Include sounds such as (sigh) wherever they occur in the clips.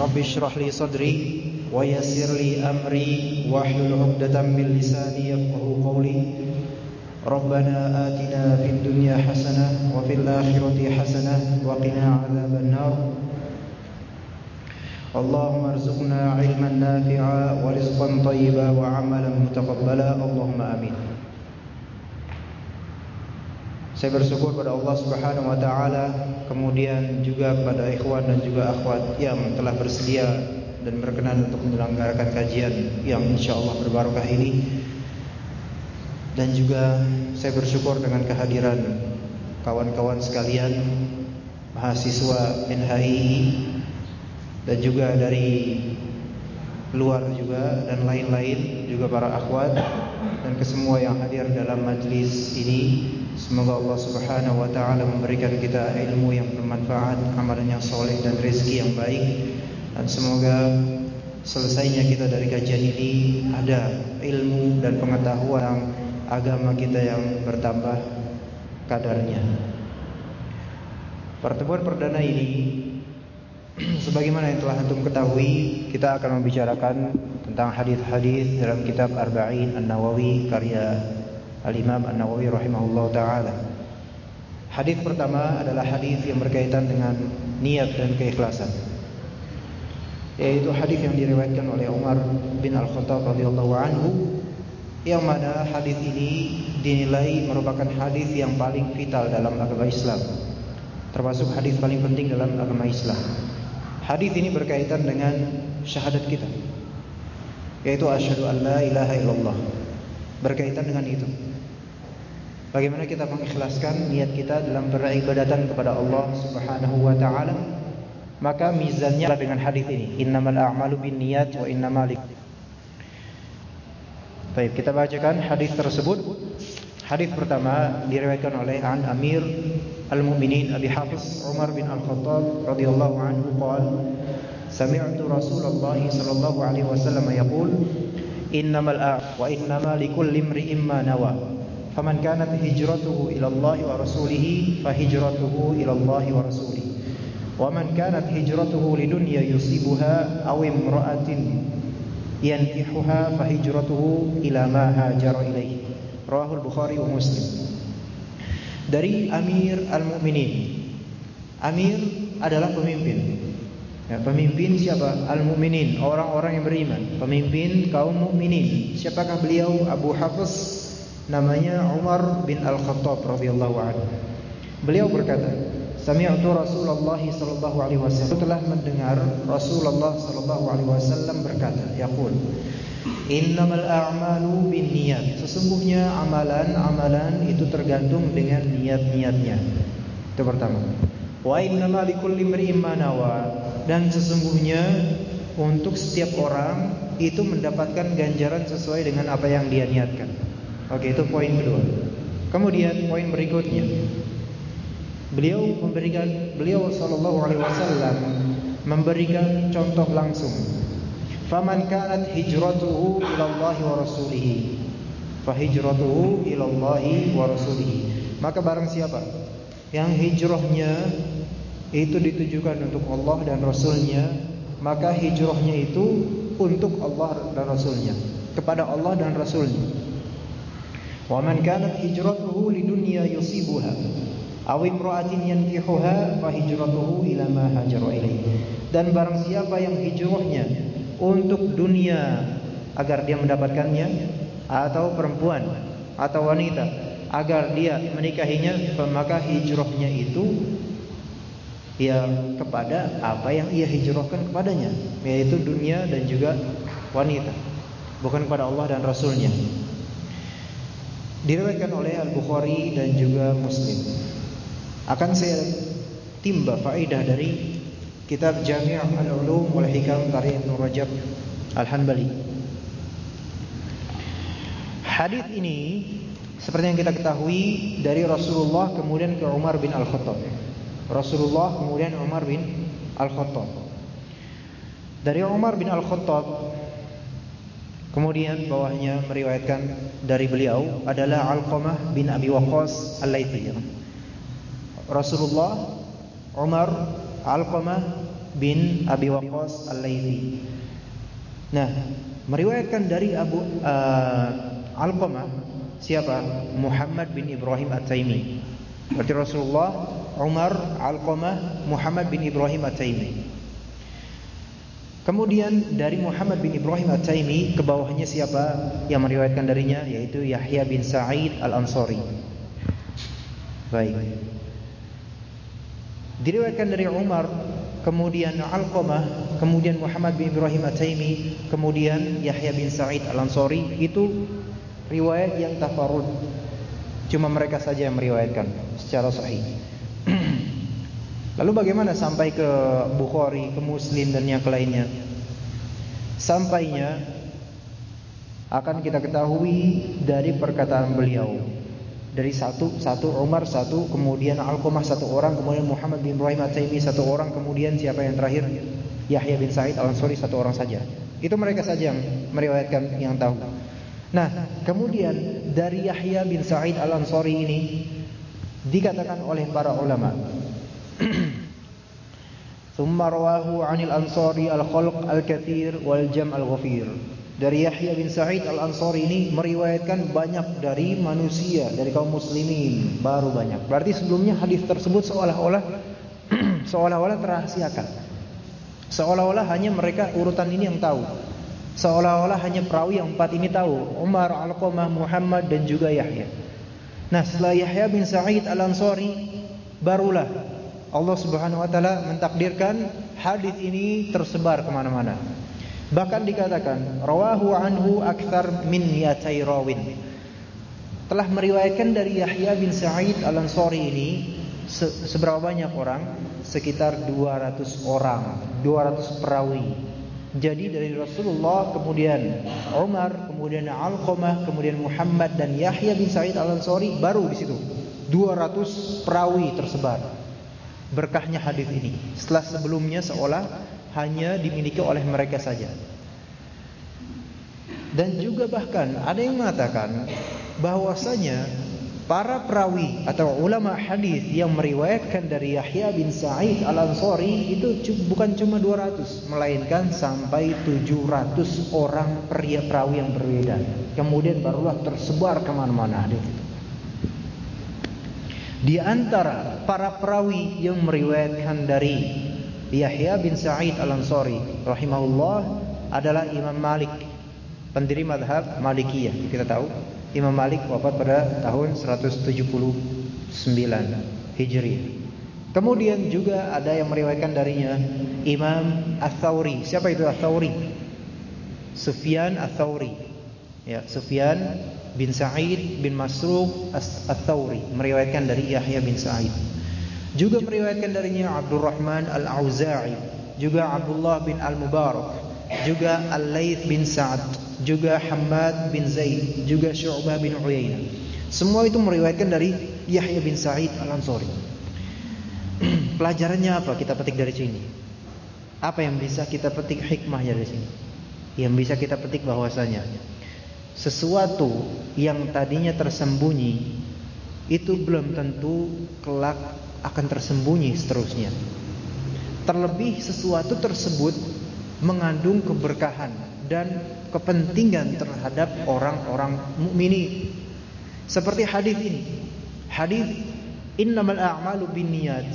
رب اشرح لي صدري ويسر لي أمري واحلل عقدة من لساني يفقه قولي. ربنا آتنا في الدنيا حسنة وفي الآخرة حسنة وقنا عذاب النار. اللهم ارزقنا علما نافعا ورزقا طيبا وعملا متقبلا. اللهم آمين. Saya bersyukur pada Allah Subhanahu wa taala, kemudian juga kepada ikhwan dan juga akhwat yang telah bersedia dan berkenan untuk menyelenggarakan kajian yang insyaallah berbarokah ini. Dan juga saya bersyukur dengan kehadiran kawan-kawan sekalian mahasiswa NHI dan juga dari luar juga dan lain-lain juga para akhwat dan kesemua yang hadir dalam majlis ini Semoga Allah Subhanahu wa taala memberikan kita ilmu yang bermanfaat, amalan yang soleh dan rezeki yang baik. Dan semoga selesainya kita dari kajian ini ada ilmu dan pengetahuan agama kita yang bertambah kadarnya. Pertemuan perdana ini (clears throat) sebagaimana yang telah antum ketahui, kita akan membicarakan tentang hadis-hadis dalam kitab Arba'in An-Nawawi karya Al-Imam An-Nawawi rahimahullah taala. Hadis pertama adalah hadis yang berkaitan dengan niat dan keikhlasan. Yaitu hadis yang diriwayatkan oleh Umar bin Al-Khattab radhiyallahu anhu yang mana hadis ini dinilai merupakan hadis yang paling vital dalam agama Islam. Termasuk hadis paling penting dalam agama Islam. Hadis ini berkaitan dengan syahadat kita. Yaitu asyhadu an la ilaha illallah. Berkaitan dengan itu. Bagaimana kita mengikhlaskan niat kita dalam beribadatan kepada Allah Subhanahu wa taala? Maka mizannya dengan hadis ini, innamal a'malu binniyat wa innamal Baik, kita bacakan hadis tersebut. Hadis pertama diriwayatkan oleh An Amir Al-Mu'minin Abi Hafiz Umar bin Al-Khattab radhiyallahu anhu qala Sami'tu Rasulullah sallallahu alaihi wasallam yaqul innamal a'malu wa innamal likulli imri'in ma nawa. Faman kanat hijratuhu ila Allah wa rasulih fa hijratuhu ila Allah wa rasulih wa man kanat hijratuhu lidunya yusibuha aw imra'atin yankihuha fa hijratuhu ila ma hajara ilaihi rawahu al-bukhari wa muslim. Dari Amir al-Mu'minin. Amir adalah pemimpin ya, pemimpin siapa al-Mu'minin orang-orang yang beriman pemimpin kaum mukminin siapakah beliau Abu Hafiz namanya Umar bin Al-Khattab radhiyallahu anhu. Beliau berkata, "Sami'tu Rasulullah sallallahu alaihi wasallam telah mendengar Rasulullah sallallahu alaihi wasallam berkata, yaqul, Innamal a'malu binniyat. Sesungguhnya amalan-amalan itu tergantung dengan niat-niatnya. Itu pertama. Wa innamal likulli imri'in ma Dan sesungguhnya untuk setiap orang itu mendapatkan ganjaran sesuai dengan apa yang dia niatkan. Oke, itu poin kedua. Kemudian poin berikutnya. Beliau memberikan beliau sallallahu alaihi wasallam memberikan contoh langsung. Faman kanat hijratuhu ila Allah wa rasulih. Fa hijratuhu ila Allah wa rasulih. Maka barang siapa yang hijrahnya itu ditujukan untuk Allah dan Rasulnya. Maka hijrahnya itu untuk Allah dan Rasulnya. Kepada Allah dan Rasulnya. Wa man kanat hijratuhu lidunya yusibuha. Aw imra'atin yankihuha fa hijratuhu ila ma hajara Dan barang siapa yang hijrahnya untuk dunia agar dia mendapatkannya atau perempuan atau wanita agar dia menikahinya maka hijrahnya itu ya kepada apa yang ia hijrahkan kepadanya yaitu dunia dan juga wanita bukan kepada Allah dan Rasulnya Diriwayatkan oleh Al-Bukhari dan juga Muslim. Akan saya timba faedah dari kitab Jami' al-Ulum wal Hikam karya Ibnu Rajab Al-Hanbali. Hadis ini seperti yang kita ketahui dari Rasulullah kemudian ke Umar bin Al-Khattab. Rasulullah kemudian Umar bin Al-Khattab. Dari Umar bin Al-Khattab kemudian bawahnya meriwayatkan dari beliau adalah Al-Qamah bin Abi Waqqas Al-Laitsi. Rasulullah Umar Alqamah bin Abi Waqqas Al-Laitsi. Nah, meriwayatkan dari Abu uh, Alqamah siapa? Muhammad bin Ibrahim At-Taimi. Berarti Rasulullah, Umar, Alqamah, Muhammad bin Ibrahim At-Taimi. Kemudian dari Muhammad bin Ibrahim At-Taimi ke bawahnya siapa yang meriwayatkan darinya yaitu Yahya bin Sa'id Al-Ansari. Baik. Diriwayatkan dari Umar, kemudian Alqamah, kemudian Muhammad bin Ibrahim At-Taimi, kemudian Yahya bin Sa'id Al-Ansari itu riwayat yang tafarud. Cuma mereka saja yang meriwayatkan secara sahih. (clears throat) Lalu bagaimana sampai ke Bukhari, ke Muslim dan yang lainnya? Sampainya akan kita ketahui dari perkataan beliau. Dari satu satu Umar satu kemudian Alqamah satu orang kemudian Muhammad bin Ibrahim At-Taimi satu orang kemudian siapa yang terakhir? Yahya bin Sa'id Al-Ansari satu orang saja. Itu mereka saja yang meriwayatkan yang tahu. Nah kemudian dari Yahya bin Sa'id Al-Ansari ini dikatakan oleh para ulama ثم رواه عن الأنصاري الخلق الكثير والجمع الغفير dari Yahya bin Sa'id Al-Ansari ini meriwayatkan banyak dari manusia, dari kaum muslimin, baru banyak. Berarti sebelumnya hadis tersebut seolah-olah (clears throat) seolah-olah terahasiakan. Seolah-olah hanya mereka urutan ini yang tahu. Seolah-olah hanya perawi yang empat ini tahu, Umar, Al-Qamah, Muhammad dan juga Yahya. Nah, setelah Yahya bin Sa'id Al-Ansari barulah Allah Subhanahu wa taala mentakdirkan hadis ini tersebar ke mana mana Bahkan dikatakan rawahu anhu akthar min mi'atai rawin. Telah meriwayatkan dari Yahya bin Sa'id Al-Ansari ini se seberapa banyak orang? Sekitar 200 orang, 200 perawi. Jadi dari Rasulullah kemudian Umar, kemudian Al-Qamah, kemudian Muhammad dan Yahya bin Sa'id Al-Ansari baru di situ. 200 perawi tersebar. Berkahnya hadis ini. Setelah sebelumnya seolah hanya dimiliki oleh mereka saja. Dan juga bahkan ada yang mengatakan bahwasanya para perawi atau ulama hadis yang meriwayatkan dari Yahya bin Sa'id Al-Ansari itu bukan cuma 200 melainkan sampai 700 orang pria perawi yang berbeda. Kemudian barulah tersebar ke mana-mana hadis itu. Di antara para perawi yang meriwayatkan dari Yahya bin Sa'id Al-Ansari rahimahullah adalah Imam Malik, pendiri madhab Malikiyah. Kita tahu Imam Malik wafat pada tahun 179 Hijriah. Kemudian juga ada yang meriwayatkan darinya Imam Ats-Tsauri. Siapa itu Ats-Tsauri? Sufyan Ats-Tsauri. Ya, Sufyan bin Sa'id bin Masruq Ats-Tsauri meriwayatkan dari Yahya bin Sa'id. Juga meriwayatkan darinya Abdurrahman Al-Auza'i, juga Abdullah bin Al-Mubarak, juga Al-Laits bin Sa'ad, juga Hamad bin Zaid, juga Syu'bah bin Uyainah. Semua itu meriwayatkan dari Yahya bin Sa'id Al-Ansari. (clears throat) Pelajarannya apa kita petik dari sini? Apa yang bisa kita petik hikmahnya dari sini? Yang bisa kita petik bahwasanya sesuatu yang tadinya tersembunyi itu belum tentu kelak akan tersembunyi seterusnya. Terlebih sesuatu tersebut mengandung keberkahan dan kepentingan terhadap orang-orang mukminin. Seperti hadis ini. Hadis innamal a'malu binniyat.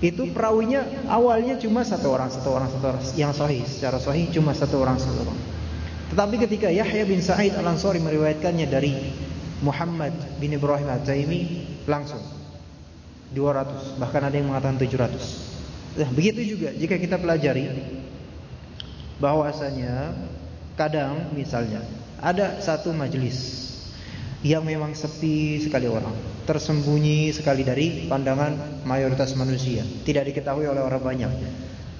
Itu perawinya awalnya cuma satu orang, satu orang, satu orang yang sahih, secara sahih cuma satu orang, satu orang. Tetapi ketika Yahya bin Sa'id Al-Ansari meriwayatkannya dari Muhammad bin Ibrahim Al-Taimi langsung 200, bahkan ada yang mengatakan 700. Nah, begitu juga jika kita pelajari bahwasanya kadang misalnya ada satu majelis. yang memang sepi sekali orang, tersembunyi sekali dari pandangan mayoritas manusia, tidak diketahui oleh orang banyak.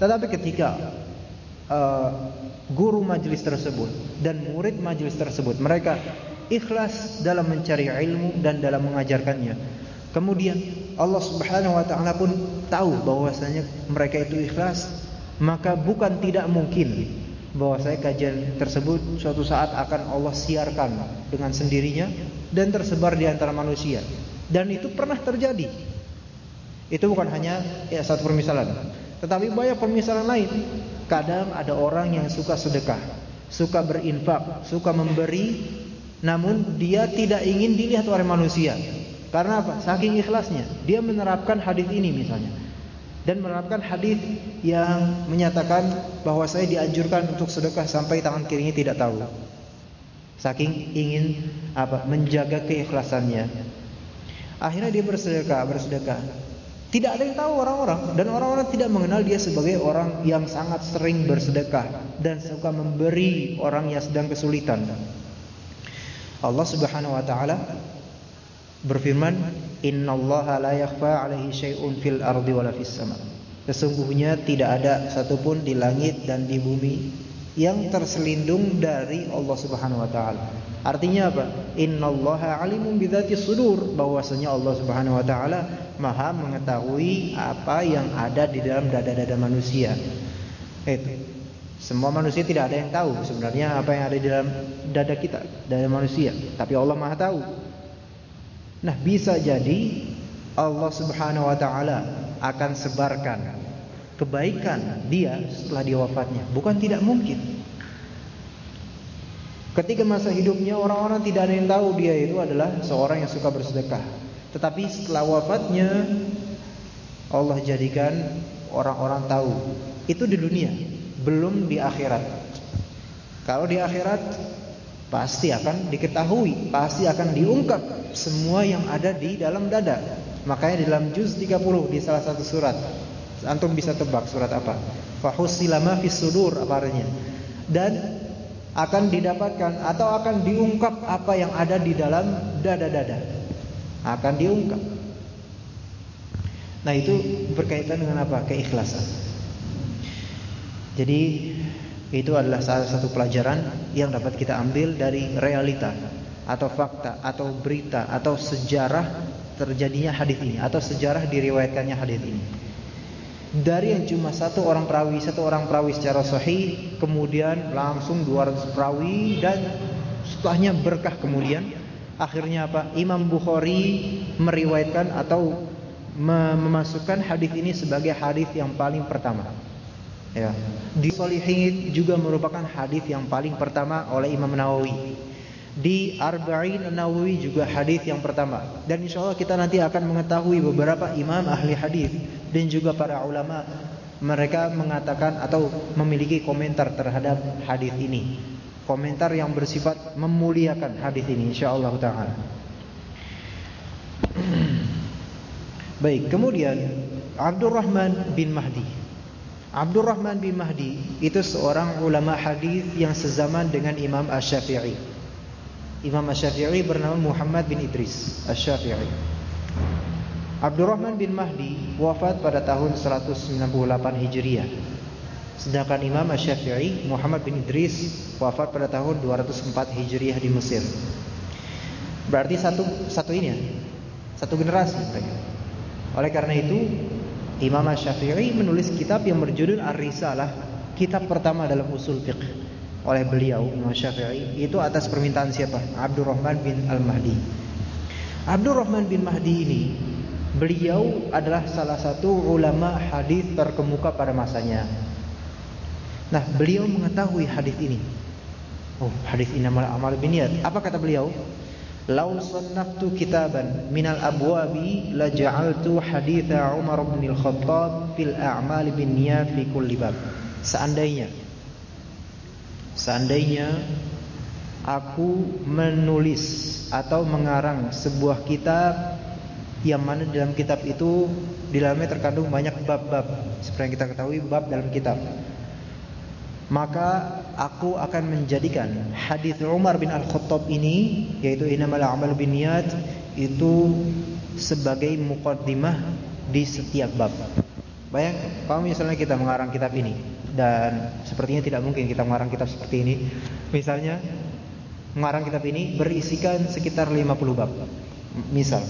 Tetapi ketika uh, guru majelis tersebut dan murid majelis tersebut mereka ikhlas dalam mencari ilmu dan dalam mengajarkannya. Kemudian Allah Subhanahu wa taala pun tahu bahwasanya mereka itu ikhlas, maka bukan tidak mungkin bahwa saya kajian tersebut suatu saat akan Allah siarkan dengan sendirinya dan tersebar di antara manusia. Dan itu pernah terjadi. Itu bukan hanya ya satu permisalan, tetapi banyak permisalan lain. Kadang ada orang yang suka sedekah, suka berinfak, suka memberi, namun dia tidak ingin dilihat oleh manusia. Karena apa? Saking ikhlasnya, dia menerapkan hadis ini misalnya dan menerapkan hadis yang menyatakan bahwa saya dianjurkan untuk sedekah sampai tangan kirinya tidak tahu. Saking ingin apa? menjaga keikhlasannya. Akhirnya dia bersedekah, bersedekah. Tidak ada yang tahu orang-orang dan orang-orang tidak mengenal dia sebagai orang yang sangat sering bersedekah dan suka memberi orang yang sedang kesulitan. Allah Subhanahu wa taala berfirman innallaha la yakhfa 'alaihi syai'un fil ardi wala fis sama. Sesungguhnya tidak ada satupun di langit dan di bumi yang terselindung dari Allah Subhanahu wa taala. Artinya apa? Innallaha 'alimun bidzati sudur. Bahwasanya Allah Subhanahu wa taala maha mengetahui apa yang ada di dalam dada-dada manusia. Itu. Semua manusia tidak ada yang tahu sebenarnya apa yang ada di dalam dada kita, dada manusia. Tapi Allah Maha tahu. Nah, bisa jadi Allah Subhanahu wa taala akan sebarkan kebaikan dia setelah dia wafatnya. Bukan tidak mungkin. Ketika masa hidupnya orang-orang tidak ada yang tahu dia itu adalah seorang yang suka bersedekah. Tetapi setelah wafatnya Allah jadikan orang-orang tahu. Itu di dunia, belum di akhirat. Kalau di akhirat pasti akan diketahui, pasti akan diungkap semua yang ada di dalam dada. Makanya di dalam juz 30 di salah satu surat, antum bisa tebak surat apa? Fahusilama fis sudur apa artinya? Dan akan didapatkan atau akan diungkap apa yang ada di dalam dada-dada. Akan diungkap. Nah, itu berkaitan dengan apa? Keikhlasan. Jadi itu adalah salah satu pelajaran yang dapat kita ambil dari realita atau fakta atau berita atau sejarah terjadinya hadis ini atau sejarah diriwayatkannya hadis ini. Dari yang cuma satu orang perawi, satu orang perawi secara sahih, kemudian langsung 200 perawi dan setelahnya berkah kemudian akhirnya apa? Imam Bukhari meriwayatkan atau memasukkan hadis ini sebagai hadis yang paling pertama. Ya. Di Solihin juga merupakan hadis yang paling pertama oleh Imam Nawawi. Di Arba'in Nawawi juga hadis yang pertama. Dan insya Allah kita nanti akan mengetahui beberapa imam ahli hadis dan juga para ulama mereka mengatakan atau memiliki komentar terhadap hadis ini. Komentar yang bersifat memuliakan hadis ini insya Allah taala. (clears throat) Baik, kemudian Abdurrahman bin Mahdi Abdurrahman bin Mahdi itu seorang ulama hadis yang sezaman dengan Imam Asy-Syafi'i. Imam Asy-Syafi'i bernama Muhammad bin Idris Asy-Syafi'i. Abdurrahman bin Mahdi wafat pada tahun 198 Hijriah. Sedangkan Imam Asy-Syafi'i Muhammad bin Idris wafat pada tahun 204 Hijriah di Mesir. Berarti satu satu ini ya. Satu generasi. Oleh karena itu Imam Syafi'i menulis kitab yang berjudul Ar-Risalah, kitab pertama dalam usul fiqh oleh beliau Imam Syafi'i itu atas permintaan siapa? Abdurrahman bin Al-Mahdi. Abdurrahman bin Mahdi ini beliau adalah salah satu ulama hadis terkemuka pada masanya. Nah, beliau mengetahui hadis ini. Oh, hadis ini amal amal biniat. Apa kata beliau? Lau sannaftu kitaban minal abwabi la ja'altu haditha Umar bin Al-Khattab fil a'mal bin niyat fi kulli bab. Seandainya seandainya aku menulis atau mengarang sebuah kitab yang mana dalam kitab itu di dalamnya terkandung banyak bab-bab seperti yang kita ketahui bab dalam kitab maka aku akan menjadikan hadis Umar bin Al-Khattab ini yaitu innamal a'malu binniyat itu sebagai mukaddimah di setiap bab. Bayang, kalau misalnya kita mengarang kitab ini dan sepertinya tidak mungkin kita mengarang kitab seperti ini. Misalnya mengarang kitab ini berisikan sekitar 50 bab. Misal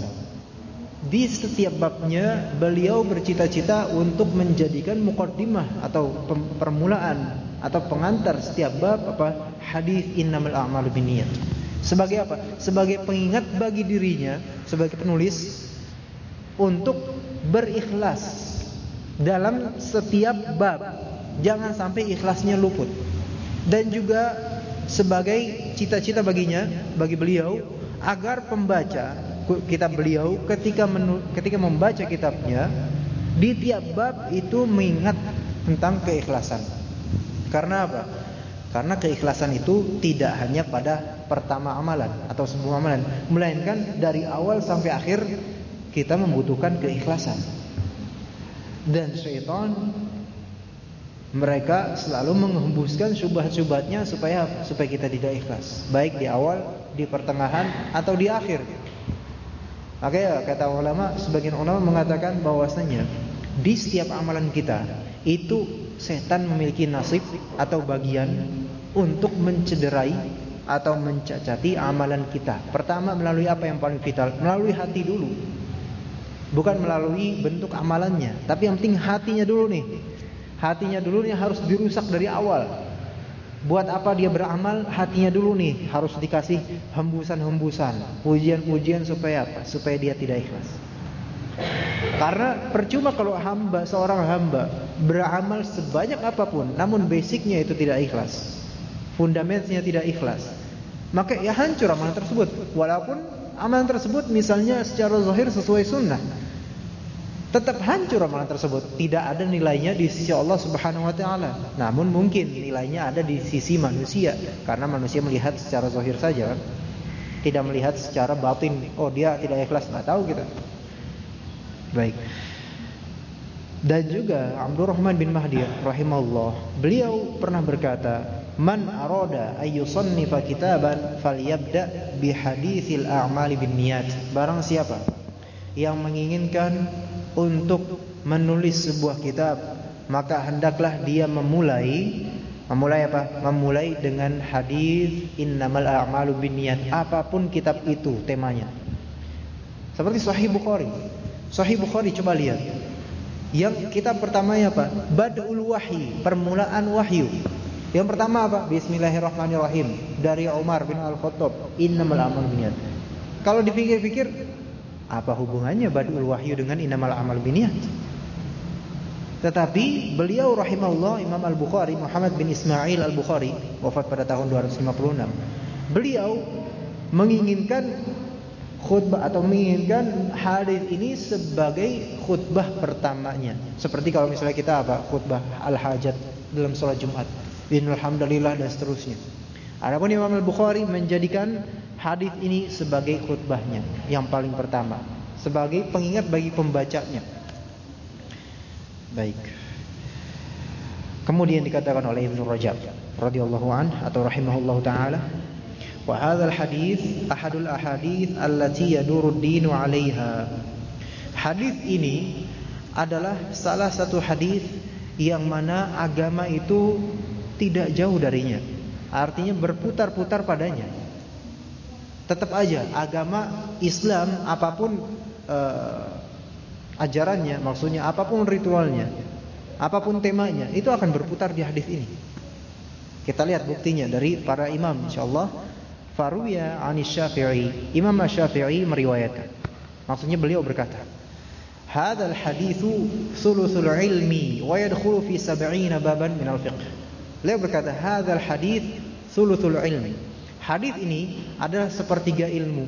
di setiap babnya beliau bercita-cita untuk menjadikan mukaddimah atau permulaan atau pengantar setiap bab apa hadis innamal a'malu binniyat. Sebagai apa? Sebagai pengingat bagi dirinya sebagai penulis untuk berikhlas dalam setiap bab. Jangan sampai ikhlasnya luput. Dan juga sebagai cita-cita baginya, bagi beliau agar pembaca kitab beliau ketika menu, ketika membaca kitabnya di tiap bab itu mengingat tentang keikhlasan. Karena apa? Karena keikhlasan itu tidak hanya pada pertama amalan atau semua amalan, melainkan dari awal sampai akhir kita membutuhkan keikhlasan. Dan syaitan mereka selalu menghembuskan syubhat-syubhatnya supaya supaya kita tidak ikhlas, baik di awal, di pertengahan atau di akhir. Makanya kata ulama, sebagian ulama mengatakan bahwasanya di setiap amalan kita itu setan memiliki nasib atau bagian untuk mencederai atau mencacati amalan kita. Pertama melalui apa yang paling vital? Melalui hati dulu. Bukan melalui bentuk amalannya, tapi yang penting hatinya dulu nih. Hatinya dulu nih harus dirusak dari awal. Buat apa dia beramal? Hatinya dulu nih harus dikasih hembusan-hembusan, pujian-pujian supaya apa? Supaya dia tidak ikhlas. Karena percuma kalau hamba seorang hamba beramal sebanyak apa pun, namun basicnya itu tidak ikhlas, fundamentnya tidak ikhlas, maka ya hancur amalan tersebut. Walaupun amalan tersebut misalnya secara zahir sesuai sunnah, tetap hancur amalan tersebut. Tidak ada nilainya di sisi Allah Subhanahu wa taala. Namun mungkin nilainya ada di sisi manusia karena manusia melihat secara zahir saja kan. Tidak melihat secara batin. Oh, dia tidak ikhlas, enggak tahu kita. Baik. Dan juga Abdurrahman bin Mahdi rahimahullah, beliau pernah berkata, "Man arada ay yusannifa kitaban falyabda bi haditsil a'mali binniyat." Barang siapa yang menginginkan untuk menulis sebuah kitab, maka hendaklah dia memulai memulai apa? Memulai dengan hadis innamal a'malu binniyat. Apa pun kitab itu temanya. Seperti Sahih Bukhari. Sahih Bukhari coba lihat. Yang kitab pertamanya apa? Badul Wahyi, permulaan wahyu. Yang pertama apa? Bismillahirrahmanirrahim dari Umar bin Al-Khattab, innamal a'malu binniyat. Kalau dipikir-pikir apa hubungannya Badul Wahyu dengan innamal a'malu binniyat? Tetapi beliau rahimahullah Imam Al-Bukhari Muhammad bin Ismail Al-Bukhari wafat pada tahun 256. Beliau menginginkan khutbah atau menginginkan hadis ini sebagai khutbah pertamanya. Seperti kalau misalnya kita apa? Khutbah al-hajat dalam sholat Jumat. Innalhamdulillah dan seterusnya. Adapun Imam Al-Bukhari menjadikan hadis ini sebagai khutbahnya yang paling pertama, sebagai pengingat bagi pembacanya. Baik. Kemudian dikatakan oleh Ibnu Rajab radhiyallahu an atau rahimahullahu taala, hadzal hadis ahadul ahadits allati yaduru ad-dinu 'alaiha. Hadis ini adalah salah satu hadis yang mana agama itu tidak jauh darinya. Artinya berputar-putar padanya. Tetap aja agama Islam apa pun uh, ajarannya, maksudnya apa pun ritualnya, apa pun temanya, itu akan berputar di hadis ini. Kita lihat buktinya dari para imam insyaallah. Faruya Anis Syafi'i. Imam Syafi'i meriwayatkan. Maksudnya beliau berkata, "Hadzal haditsu thuluthul ilmi wa yadkhulu fi 70 baban min al-fiqh." Beliau berkata, "Hadzal hadits thuluthul ilmi." Hadis ini adalah sepertiga ilmu.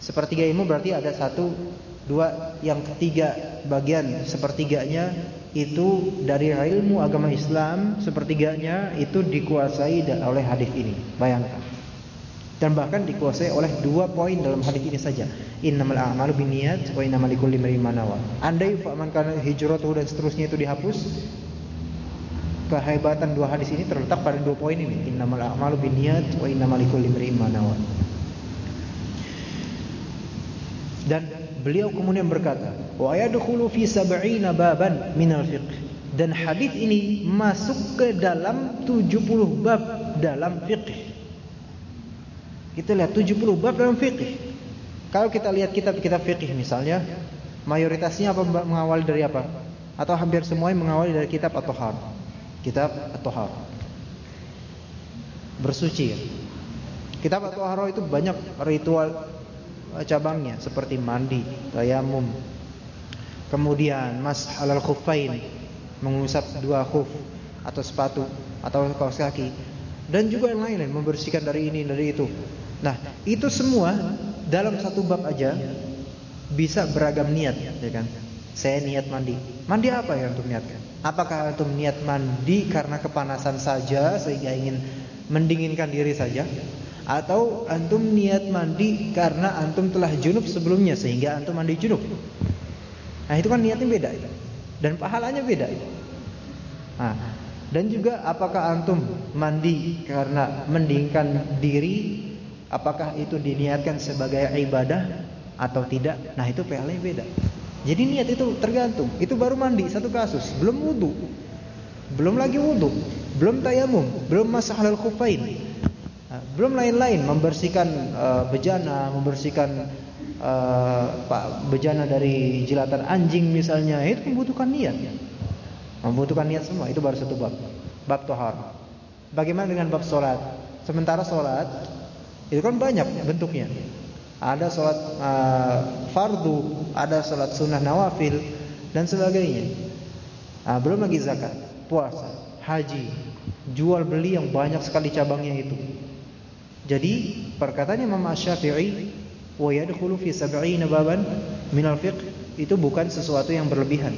Sepertiga ilmu berarti ada satu, dua, yang ketiga bagian sepertiganya itu dari ilmu agama Islam, sepertiganya itu dikuasai oleh hadis ini. Bayangkan. Dan bahkan dikuasai oleh dua poin dalam hadis ini saja. Innamal a'malu binniyat wa innamal likulli imrin ma nawa. Andai faman kana hijratuhu dan seterusnya itu dihapus, kehebatan dua hadis ini terletak pada dua poin ini. Innamal a'malu binniyat wa innamal likulli imrin ma nawa. Dan beliau kemudian berkata, "Wa yadkhulu fi sab'ina baban minal fiqh." Dan hadis ini masuk ke dalam 70 bab dalam fiqh. Kita lihat 70 bab dalam fiqh. Kalau kita lihat kitab-kitab fikih misalnya, mayoritasnya apa mengawali dari apa? Atau hampir semuanya mengawali dari kitab atau har. Kitab atau har. Bersuci. Kitab atau har itu banyak ritual cabangnya seperti mandi, tayamum. Kemudian mas halal khufain, mengusap dua khuf atau sepatu atau kaos kaki dan juga yang lain membersihkan dari ini dari itu. Nah, itu semua dalam satu bab aja bisa beragam niat, ya kan? Saya niat mandi. Mandi apa yang untuk niatkan? Apakah untuk niat mandi karena kepanasan saja sehingga ingin mendinginkan diri saja? Atau antum niat mandi karena antum telah junub sebelumnya sehingga antum mandi junub? Nah, itu kan niatnya beda dan pahalanya beda. Nah, dan juga apakah antum mandi karena mendinginkan diri Apakah itu diniatkan sebagai ibadah atau tidak? Nah itu PLE beda. Jadi niat itu tergantung. Itu baru mandi satu kasus, belum wudhu, belum lagi wudhu, belum tayamum, belum masah halal khufain, nah, belum lain-lain membersihkan uh, bejana, membersihkan uh, bejana dari jilatan anjing misalnya, itu membutuhkan niat. Membutuhkan niat semua. Itu baru satu bab. Bab tohar. Bagaimana dengan bab solat? Sementara solat itu kan banyak bentuknya. Ada sholat uh, fardu, ada sholat sunnah nawafil dan sebagainya. Nah, belum lagi zakat, puasa, haji, jual beli yang banyak sekali cabangnya itu. Jadi perkataan Imam Syafi'i wa yadkhulu fi sab'ina baban min al-fiqh itu bukan sesuatu yang berlebihan.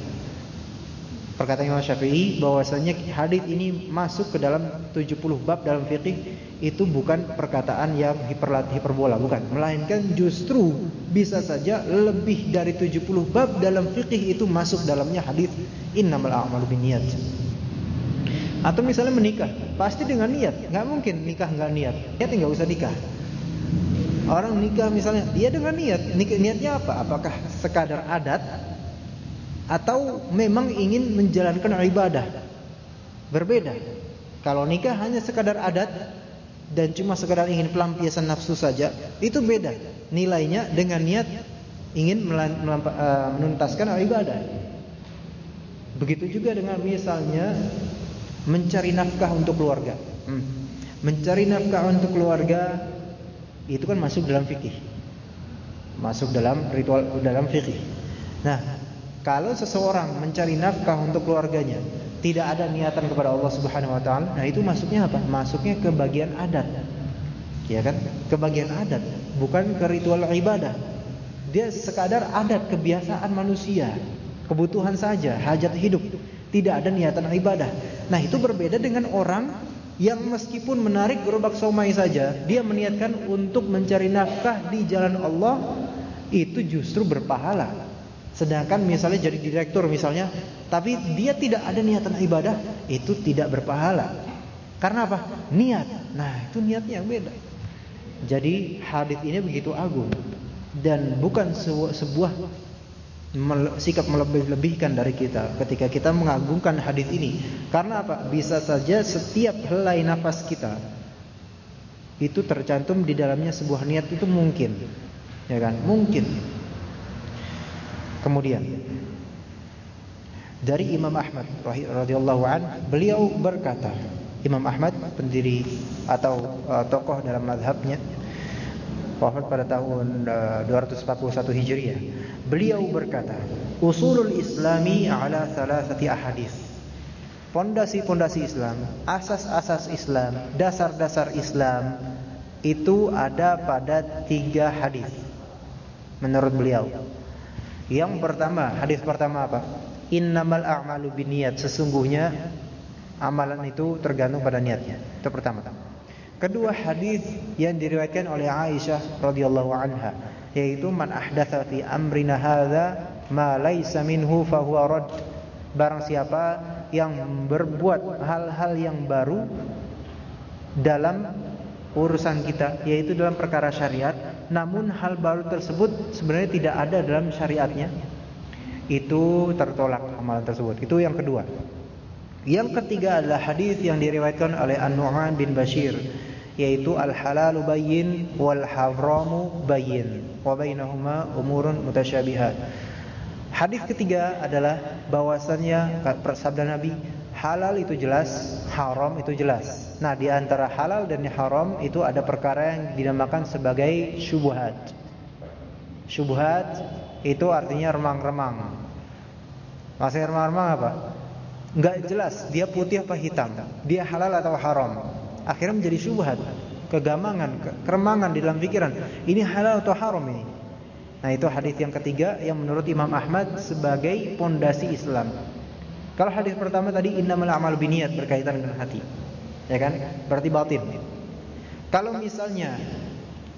Perkataan Imam Syafi'i bahwasanya hadis ini masuk ke dalam 70 bab dalam fikih itu bukan perkataan yang hiperlat hiperbola bukan, melainkan justru bisa saja lebih dari 70 bab dalam fikih itu masuk dalamnya hadis innamal a'malu binniyat. Atau misalnya menikah, pasti dengan niat. nggak mungkin nikah nggak niat. Niat nggak usah nikah. Orang nikah misalnya, dia dengan niat. Niatnya apa? Apakah sekadar adat atau memang ingin menjalankan ibadah. Berbeda. Kalau nikah hanya sekadar adat dan cuma sekadar ingin pelampiasan nafsu saja, itu beda. Nilainya dengan niat ingin eh, menuntaskan ibadah. Begitu juga dengan misalnya mencari nafkah untuk keluarga. Hmm. Mencari nafkah untuk keluarga itu kan masuk dalam fikih. Masuk dalam ritual dalam fikih. Nah, kalau seseorang mencari nafkah untuk keluarganya, tidak ada niatan kepada Allah Subhanahu wa taala, nah itu masuknya apa? Masuknya ke bagian adat. Ya kan? Ke bagian adat, bukan ke ritual ibadah. Dia sekadar adat kebiasaan manusia, kebutuhan saja, hajat hidup. Tidak ada niatan ibadah. Nah, itu berbeda dengan orang yang meskipun menarik gerobak somai saja, dia meniatkan untuk mencari nafkah di jalan Allah, itu justru berpahala. Sedangkan misalnya jadi direktur misalnya, tapi dia tidak ada niatan ibadah, itu tidak berpahala. Karena apa? Niat. Nah, itu niatnya yang beda. Jadi hadis ini begitu agung dan bukan sebuah sikap melebih-lebihkan dari kita ketika kita mengagungkan hadis ini. Karena apa? Bisa saja setiap helai nafas kita itu tercantum di dalamnya sebuah niat itu mungkin. Ya kan? Mungkin. Kemudian dari Imam Ahmad radhiyallahu an, beliau berkata, Imam Ahmad pendiri atau uh, tokoh dalam mazhabnya wafat pada tahun uh, 241 Hijriah. Beliau berkata, "Usulul Islami ala thalathati ahadits." Pondasi-pondasi Islam, asas-asas Islam, dasar-dasar Islam itu ada pada tiga hadis. Menurut beliau, yang pertama, hadis pertama apa? Innamal a'malu binniyat. Sesungguhnya amalan itu tergantung pada niatnya. Itu pertama. Kedua hadis yang diriwayatkan oleh Aisyah radhiyallahu anha yaitu man ahdatsa fi amrina hadza ma laysa minhu fa huwa rad. Barang siapa yang berbuat hal-hal yang baru dalam urusan kita yaitu dalam perkara syariat namun hal baru tersebut sebenarnya tidak ada dalam syariatnya itu tertolak amalan tersebut itu yang kedua yang ketiga adalah hadis yang diriwayatkan oleh An-Nu'man bin Bashir yaitu al-halalu bayyin wal haramu bayyin wa bainahuma umurun mutasyabihat. Hadis ketiga adalah bahwasannya sabda Nabi halal itu jelas, haram itu jelas. Nah, di antara halal dan haram itu ada perkara yang dinamakan sebagai syubhat. Syubhat itu artinya remang-remang. Maksudnya remang-remang apa? Enggak jelas dia putih apa hitam, dia halal atau haram. Akhirnya menjadi syubhat, kegamangan, keremangan di dalam pikiran. Ini halal atau haram ini? Nah, itu hadis yang ketiga yang menurut Imam Ahmad sebagai pondasi Islam. Kalau hadis pertama tadi innamal a'malu binniyat berkaitan dengan hati. Ya kan? Berarti batin. Kalau misalnya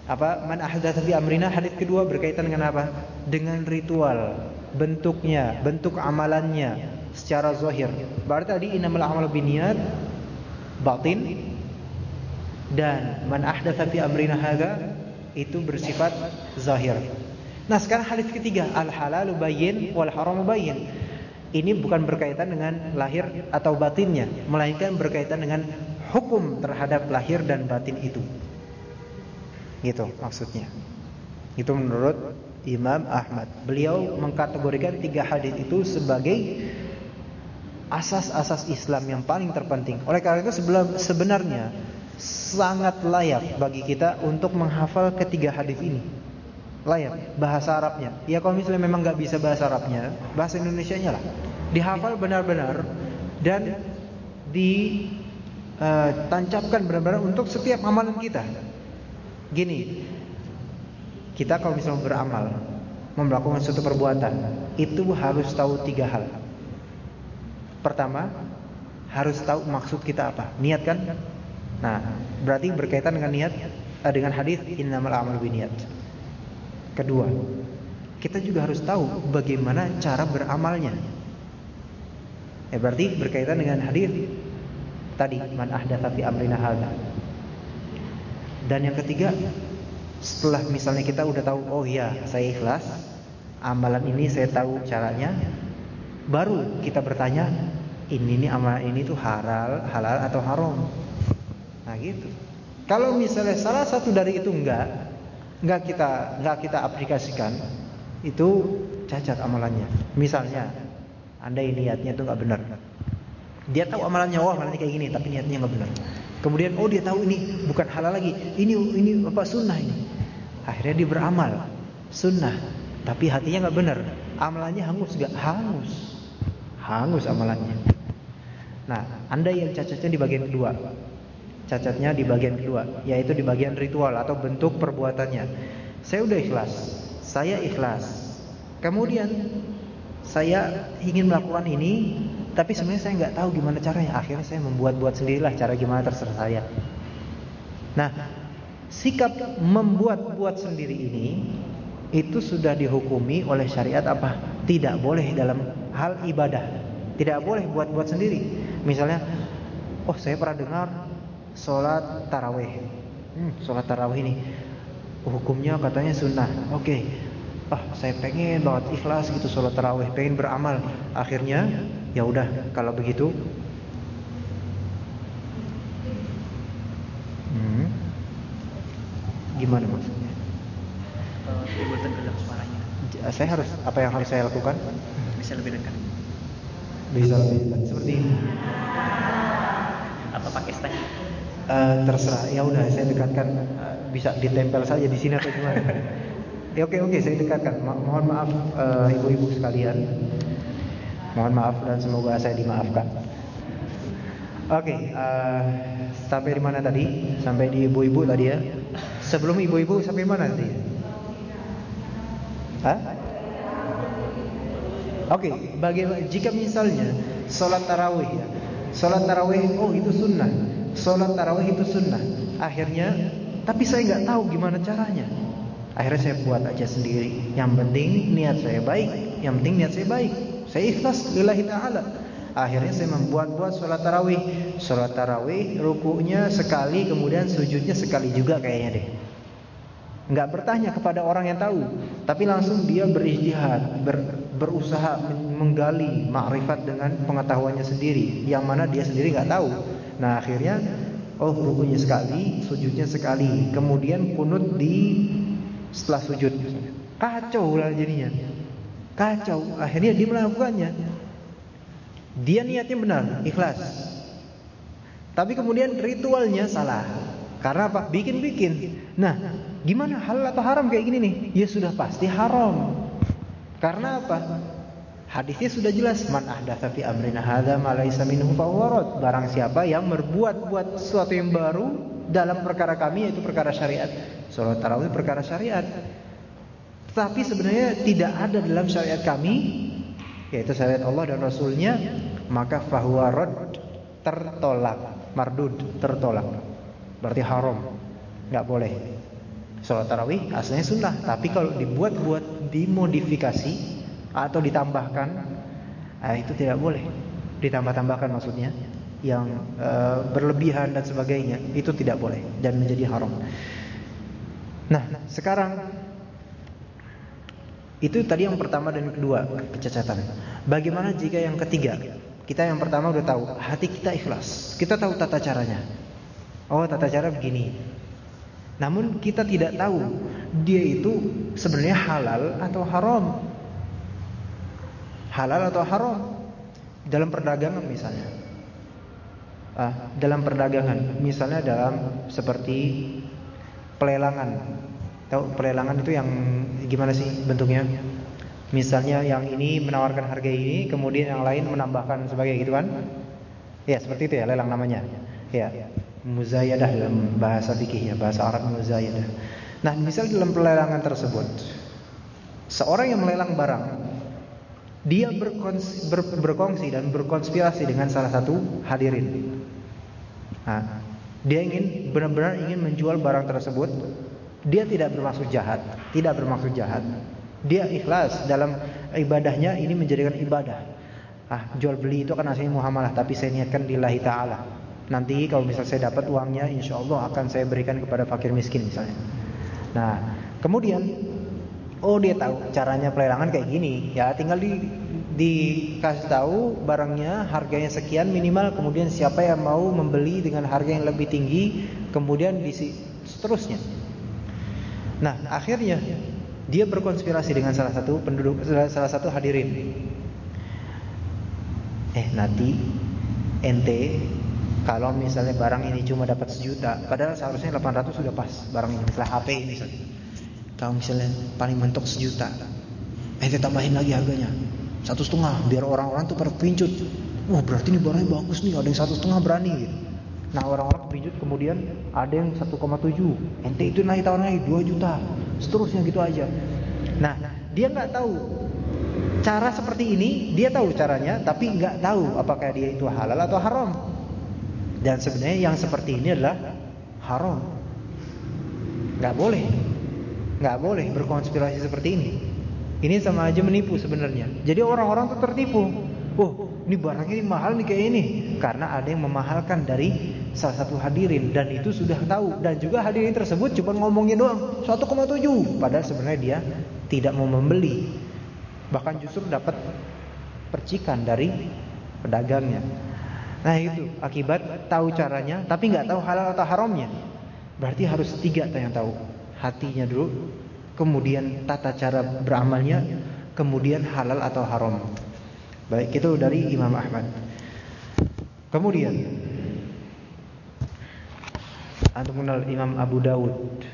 apa man ahdatsa fi amrina hadis kedua berkaitan dengan apa? Dengan ritual, bentuknya, bentuk amalannya, secara zahir. Berarti tadi innamal a'malu binniyat batin dan man ahdatsa fi amrina hadza itu bersifat zahir. Nah, sekarang hadis ketiga, al halalu bayyin wal haramu bayyin. Ini bukan berkaitan dengan lahir atau batinnya, melainkan berkaitan dengan hukum terhadap lahir dan batin itu. Gitu maksudnya. Itu menurut Imam Ahmad. Beliau mengkategorikan tiga hadis itu sebagai asas-asas Islam yang paling terpenting. Oleh karena itu sebenarnya sangat layak bagi kita untuk menghafal ketiga hadis ini. Layak bahasa Arabnya. Ya kalau misalnya memang nggak bisa bahasa Arabnya, bahasa Indonesianya lah. Dihafal benar-benar dan ditancapkan uh, benar-benar untuk setiap amalan kita. Gini, kita kalau misalnya beramal, melakukan suatu perbuatan, itu harus tahu tiga hal. Pertama, harus tahu maksud kita apa. Niat kan? Nah, berarti berkaitan dengan niat eh, dengan hadis innamal a'malu binniyat. Kedua, kita juga harus tahu bagaimana cara beramalnya. Ya berarti berkaitan dengan hadis tadi man ahdatsa fi amrina hadza. Dan yang ketiga, setelah misalnya kita udah tahu oh iya, saya ikhlas, amalan ini saya tahu caranya, baru kita bertanya ini nih amalan ini tuh halal halal atau haram? Nah gitu. Kalau misalnya salah satu dari itu enggak enggak kita enggak kita aplikasikan itu cacat amalannya. Misalnya anda niatnya itu enggak benar dia tahu amalannya wah amalannya kayak gini tapi niatnya enggak benar kemudian oh dia tahu ini bukan halal lagi ini ini apa sunnah ini akhirnya dia beramal sunnah tapi hatinya enggak benar amalannya hangus enggak hangus hangus amalannya. Nah, Anda yang cacatnya di bagian kedua. Cacatnya di bagian kedua, yaitu di bagian ritual atau bentuk perbuatannya. Saya udah ikhlas. Saya ikhlas. Kemudian saya ingin melakukan ini, tapi sebenarnya saya nggak tahu gimana caranya. Akhirnya saya membuat-buat sendirilah cara gimana terserah saya. Nah, sikap membuat-buat sendiri ini itu sudah dihukumi oleh syariat apa? Tidak boleh dalam hal ibadah. Tidak boleh buat-buat sendiri. Misalnya, oh saya pernah dengar sholat taraweh. Hmm, sholat taraweh ini hukumnya katanya sunnah. Oke, okay. Ah saya pengen banget ikhlas gitu sholat taraweh, pengen beramal. Akhirnya, ya udah kalau begitu. Hmm, gimana maksudnya? Saya harus apa yang harus saya lakukan? bisa lebih dekat bisa lebih dekat seperti ini atau pakai stand uh, terserah ya udah saya dekatkan uh, bisa ditempel saja di sini atau gimana (laughs) ya oke oke saya dekatkan. Ma mohon maaf uh, ibu-ibu sekalian. Mohon maaf dan semoga saya dimaafkan. Oke okay, uh, sampai di mana tadi? Sampai di ibu-ibu tadi ya? Sebelum ibu-ibu sampai mana tadi? Hah? Oke, okay, bagaimana jika misalnya sholat tarawih ya, sholat tarawih, oh itu sunnah, sholat tarawih itu sunnah. Akhirnya, tapi saya nggak tahu gimana caranya. Akhirnya saya buat aja sendiri. Yang penting niat saya baik, yang penting niat saya baik. Saya ikhlas lillahi taala. Akhirnya saya membuat-buat sholat tarawih. Sholat tarawih, rukunya sekali, kemudian sujudnya sekali juga kayaknya deh. Enggak bertanya kepada orang yang tahu, tapi langsung dia berijtihad, ber, berusaha menggali makrifat dengan pengetahuannya sendiri, yang mana dia sendiri nggak tahu. Nah akhirnya, oh rukunya sekali, sujudnya sekali, kemudian kunut di setelah sujud. Kacau lah jadinya, kacau. Akhirnya dia melakukannya. Dia niatnya benar, ikhlas. Tapi kemudian ritualnya salah. Karena apa? Bikin-bikin. Nah, gimana halal atau haram kayak gini nih? Ya sudah pasti haram. Karena apa? Hadisnya sudah jelas, man ahdatsa fi amrina hadza ma minhu fa Barang siapa yang berbuat-buat sesuatu yang baru dalam perkara kami yaitu perkara syariat. Salat tarawih perkara syariat. Tapi sebenarnya tidak ada dalam syariat kami yaitu syariat Allah dan Rasulnya maka fahuwa tertolak. Mardud tertolak. Berarti haram. Nggak boleh. Sholat tarawih aslinya sunnah tapi kalau dibuat-buat dimodifikasi atau ditambahkan nah itu tidak boleh. Ditambah-tambahkan maksudnya yang e, berlebihan dan sebagainya itu tidak boleh dan menjadi haram nah sekarang itu tadi yang pertama dan kedua kecacatan bagaimana jika yang ketiga kita yang pertama udah tahu, hati kita ikhlas. Kita tahu tata caranya. Oh, tata cara begini. Namun kita tidak tahu dia itu sebenarnya halal atau haram. Halal atau haram dalam perdagangan misalnya. Ah, dalam perdagangan, misalnya dalam seperti pelelangan. Tahu pelelangan itu yang gimana sih bentuknya? Misalnya yang ini menawarkan harga ini, kemudian yang lain menambahkan sebagai gitu kan? Ya, seperti itu ya lelang namanya. Ya. Muzayadah dalam bahasa fikihnya, bahasa Arab muzayadah. Nah, misal dalam pelelangan tersebut seorang yang melelang barang dia berkongsi, ber, berkongsi dan berkonspirasi dengan salah satu hadirin. Nah, dia ingin benar-benar ingin menjual barang tersebut. Dia tidak bermaksud jahat, tidak bermaksud jahat. Dia ikhlas dalam ibadahnya ini menjadikan ibadah. Ah, jual beli itu kan aslinya muamalah, tapi saya niatkan lillahi taala. Nanti kalau misal saya dapat uangnya, insya Allah akan saya berikan kepada fakir miskin misalnya. Nah, kemudian oh dia tahu caranya pelelangan kayak gini, ya tinggal di dikasih tahu barangnya harganya sekian minimal, kemudian siapa yang mau membeli dengan harga yang lebih tinggi, kemudian di seterusnya. Nah, akhirnya dia berkonspirasi dengan salah satu penduduk salah satu hadirin. Eh nanti ente kalau misalnya barang ini cuma dapat sejuta, padahal seharusnya 800 sudah pas barang ini misalnya HP ini. Kalau misalnya paling mentok sejuta, ente tambahin lagi harganya satu setengah biar orang-orang tuh pada. Wah berarti ini barangnya bagus nih, ada yang satu setengah berani gitu. Nah orang-orang pincut kemudian ada yang 1,7 Ente itu naik tahun lagi 2 juta. Seterusnya gitu aja. Nah dia nggak tahu Cara seperti ini dia tahu caranya Tapi nggak tahu apakah dia itu halal atau haram. Dan sebenarnya yang seperti ini adalah Haram. Nggak boleh. Nggak boleh berkonspirasi seperti ini Ini sama aja menipu sebenarnya. Jadi orang-orang tuh tertipu. Oh ini barang ini mahal nih kayak ini. Karena ada yang memahalkan dari salah satu hadirin. Dan itu sudah tahu. Dan juga hadirin tersebut cuma ngomongnya doang. 1,7 Padahal sebenarnya dia tidak mau membeli. Bahkan justru dapat percikan dari pedagangnya. Nah itu akibat tahu caranya Tapi nggak tahu halal atau haramnya. Berarti harus tiga yang tahu. Hatinya dulu Kemudian tata cara beramalnya Kemudian halal atau haram Baik itu dari Imam Ahmad. Kemudian antum kenal Imam Abu Dawud.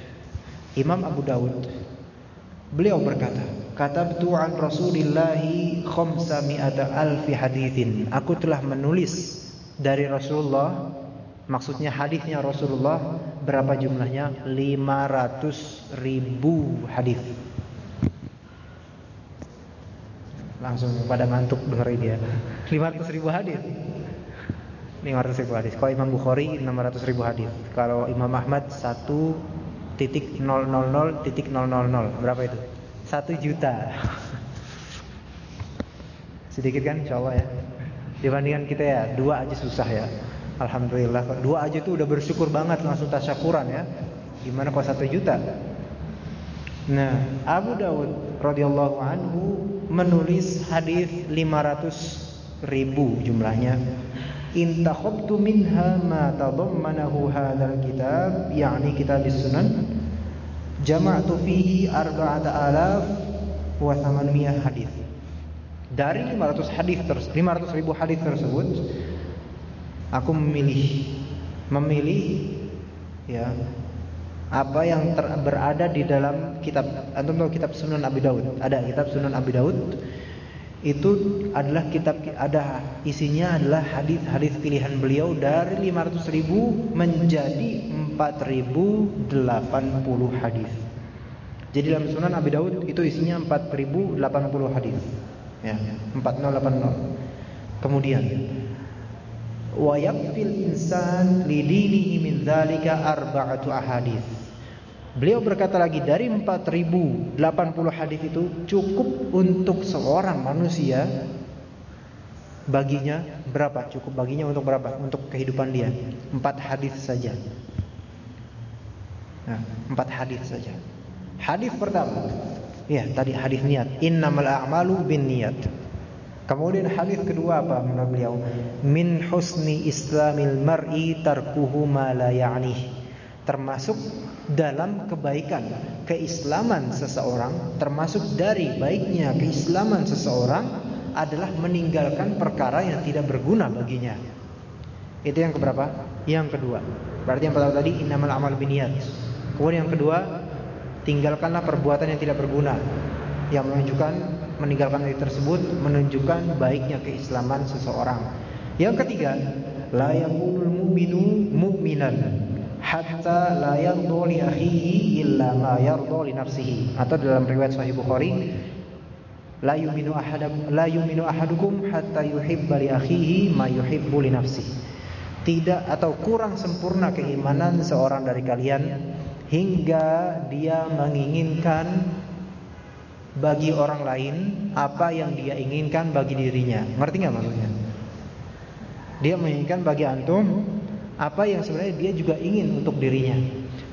Imam Abu Dawud beliau berkata, "Katabtu an Rasulillah khamsami'ata alfi hadithin." Aku telah menulis dari Rasulullah Maksudnya hadisnya Rasulullah berapa jumlahnya? 500 ribu hadis. Langsung pada ngantuk dengerin dia. 500 ribu hadis. 500 ribu hadis. Kalau Imam Bukhari 600 ribu hadis. Kalau Imam Ahmad 1 titik 000 titik 000 berapa itu? 1 juta. Sedikit kan insya Allah ya. Dibandingkan kita ya, dua aja susah ya. Alhamdulillah, dua aja itu udah bersyukur banget langsung tasyakuran ya. Gimana kalau satu juta? Nah, Abu Dawud radhiyallahu anhu menulis hadis 500 ribu jumlahnya. In takhabtu minha ma tadammanahu hadzal kitab, yakni kitab sunan jama'tu fihi arba'ata alaf wa 800 hadis. Dari 500 hadis 500 ribu hadis tersebut aku memilih memilih ya apa yang ter, berada di dalam kitab antum tahu kitab Sunan Abi Daud ada kitab Sunan Abi Daud itu adalah kitab ada isinya adalah hadis-hadis pilihan beliau dari 500 ribu menjadi 4080 hadis. Jadi dalam Sunan Abi Daud itu isinya 4080 hadis. Ya, 4080. Kemudian wa yakfil insan li dinihi min dzalika. Beliau berkata lagi dari 4080 hadis itu cukup untuk seorang manusia baginya berapa? Cukup baginya untuk berapa? Untuk kehidupan dia. Empat hadis saja. Nah, empat hadis saja. Hadis pertama, ya tadi hadis niat. Innamal a'malu bin niat. Kemudian hadis kedua apa menurut beliau? Min husni islamil mar'i tarkuhu ma la ya'nih. Termasuk dalam kebaikan keislaman seseorang, termasuk dari baiknya keislaman seseorang adalah meninggalkan perkara yang tidak berguna baginya. Itu yang keberapa? Yang kedua. Berarti yang pertama tadi innamal amal biniyat. Kemudian yang kedua, tinggalkanlah perbuatan yang tidak berguna yang menunjukkan meninggalkan hal tersebut menunjukkan baiknya keislaman seseorang. Yang ketiga, la yakunul mu'minu mu'minan hatta la yardha li akhihi illa ma yardha li nafsihi. Atau dalam riwayat Sahih Bukhari, la yu'minu ahadukum la yu'minu ahadukum hatta yuhibba li akhihi ma yuhibbu li nafsihi. Tidak atau kurang sempurna keimanan seorang dari kalian hingga dia menginginkan bagi orang lain apa yang dia inginkan bagi dirinya. Ngerti nggak maksudnya? Dia menginginkan bagi antum apa yang sebenarnya dia juga ingin untuk dirinya.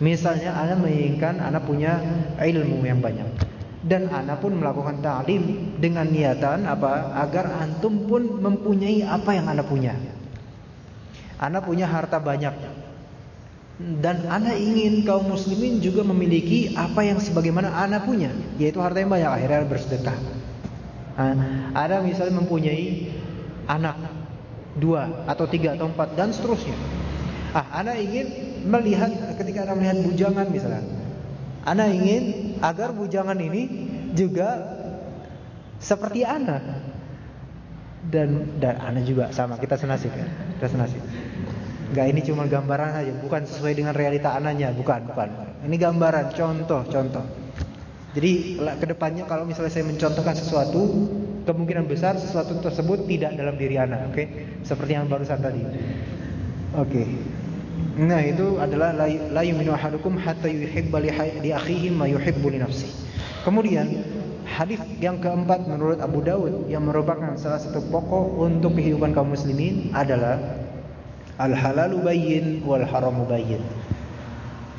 Misalnya Anda menginginkan Anda punya ilmu yang banyak dan Anda pun melakukan ta'lim dengan niatan apa? Agar antum pun mempunyai apa yang Anda punya. Anda punya harta banyak dan anda ingin kaum muslimin juga memiliki apa yang sebagaimana anda punya, yaitu harta yang banyak. Akhirnya bersedekah. Ada misalnya mempunyai anak dua atau tiga atau empat dan seterusnya. Ah, anda ingin melihat ketika anda melihat bujangan misalnya, anda ingin agar bujangan ini juga seperti anda dan dan anda juga sama kita senasib ya, kita senasib. Enggak ini cuma gambaran saja, bukan sesuai dengan realita anaknya, bukan, bukan. Ini gambaran, contoh, contoh. Jadi ke depannya kalau misalnya saya mencontohkan sesuatu, kemungkinan besar sesuatu tersebut tidak dalam diri anak, oke? Okay? Seperti yang barusan tadi. Oke. Okay. Nah, itu adalah la yu'minu ahadukum hatta yuhibba li akhihi ma yuhibbu li nafsihi. Kemudian hadis yang keempat menurut Abu Dawud yang merupakan salah satu pokok untuk kehidupan kaum muslimin adalah Al halalu bayyin wal haramu bayyin.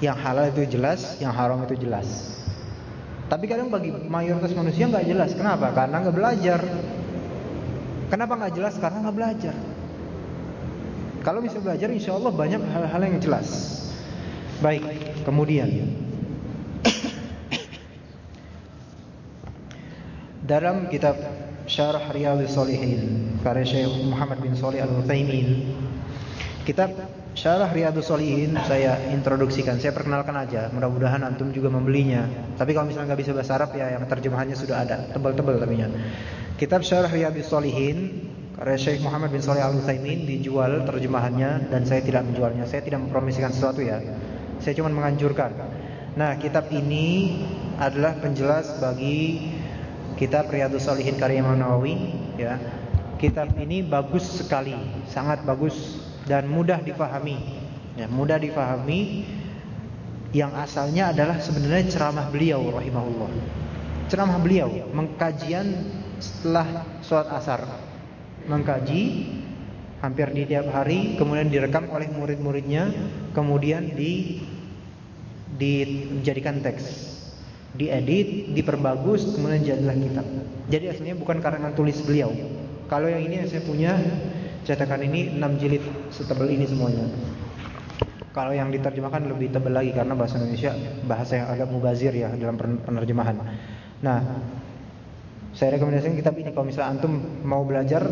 Yang halal itu jelas, yang haram itu jelas. Tapi kadang bagi mayoritas manusia nggak jelas. Kenapa? Karena nggak belajar. Kenapa nggak jelas? Karena nggak belajar. Kalau bisa belajar, insya Allah banyak hal-hal yang jelas. Baik, kemudian dalam kitab Syarah Riyadhus Shalihin karya Syekh Muhammad bin Shalih Al Utsaimin Kitab Syarah Riyadhus Shalihin saya introduksikan, saya perkenalkan aja. Mudah-mudahan antum juga membelinya. Tapi kalau misalnya nggak bisa bahasa Arab ya yang terjemahannya sudah ada, tebal-tebal tapi ya. Kitab Syarah Riyadhus Shalihin karya Syekh Muhammad bin Shalih Al Utsaimin dijual terjemahannya dan saya tidak menjualnya. Saya tidak mempromosikan sesuatu ya. Saya cuma menganjurkan. Nah, kitab ini adalah penjelas bagi kitab Riyadhus Shalihin karya Imam Nawawi ya. Kitab ini bagus sekali, sangat bagus dan mudah difahami. Ya, mudah difahami yang asalnya adalah sebenarnya ceramah beliau rahimahullah. Ceramah beliau mengkajian setelah sholat asar. mengkaji hampir di tiap hari, kemudian direkam oleh murid-muridnya, kemudian di dijadikan teks, diedit, diperbagus, kemudian jadilah kitab. Jadi aslinya bukan karangan tulis beliau. Kalau yang ini yang saya punya cetakan ini 6 jilid setebal ini semuanya. Kalau yang diterjemahkan lebih tebal lagi karena bahasa Indonesia bahasa yang agak mubazir ya dalam penerjemahan. Nah, saya rekomendasikan kitab ini kalau misalnya antum mau belajar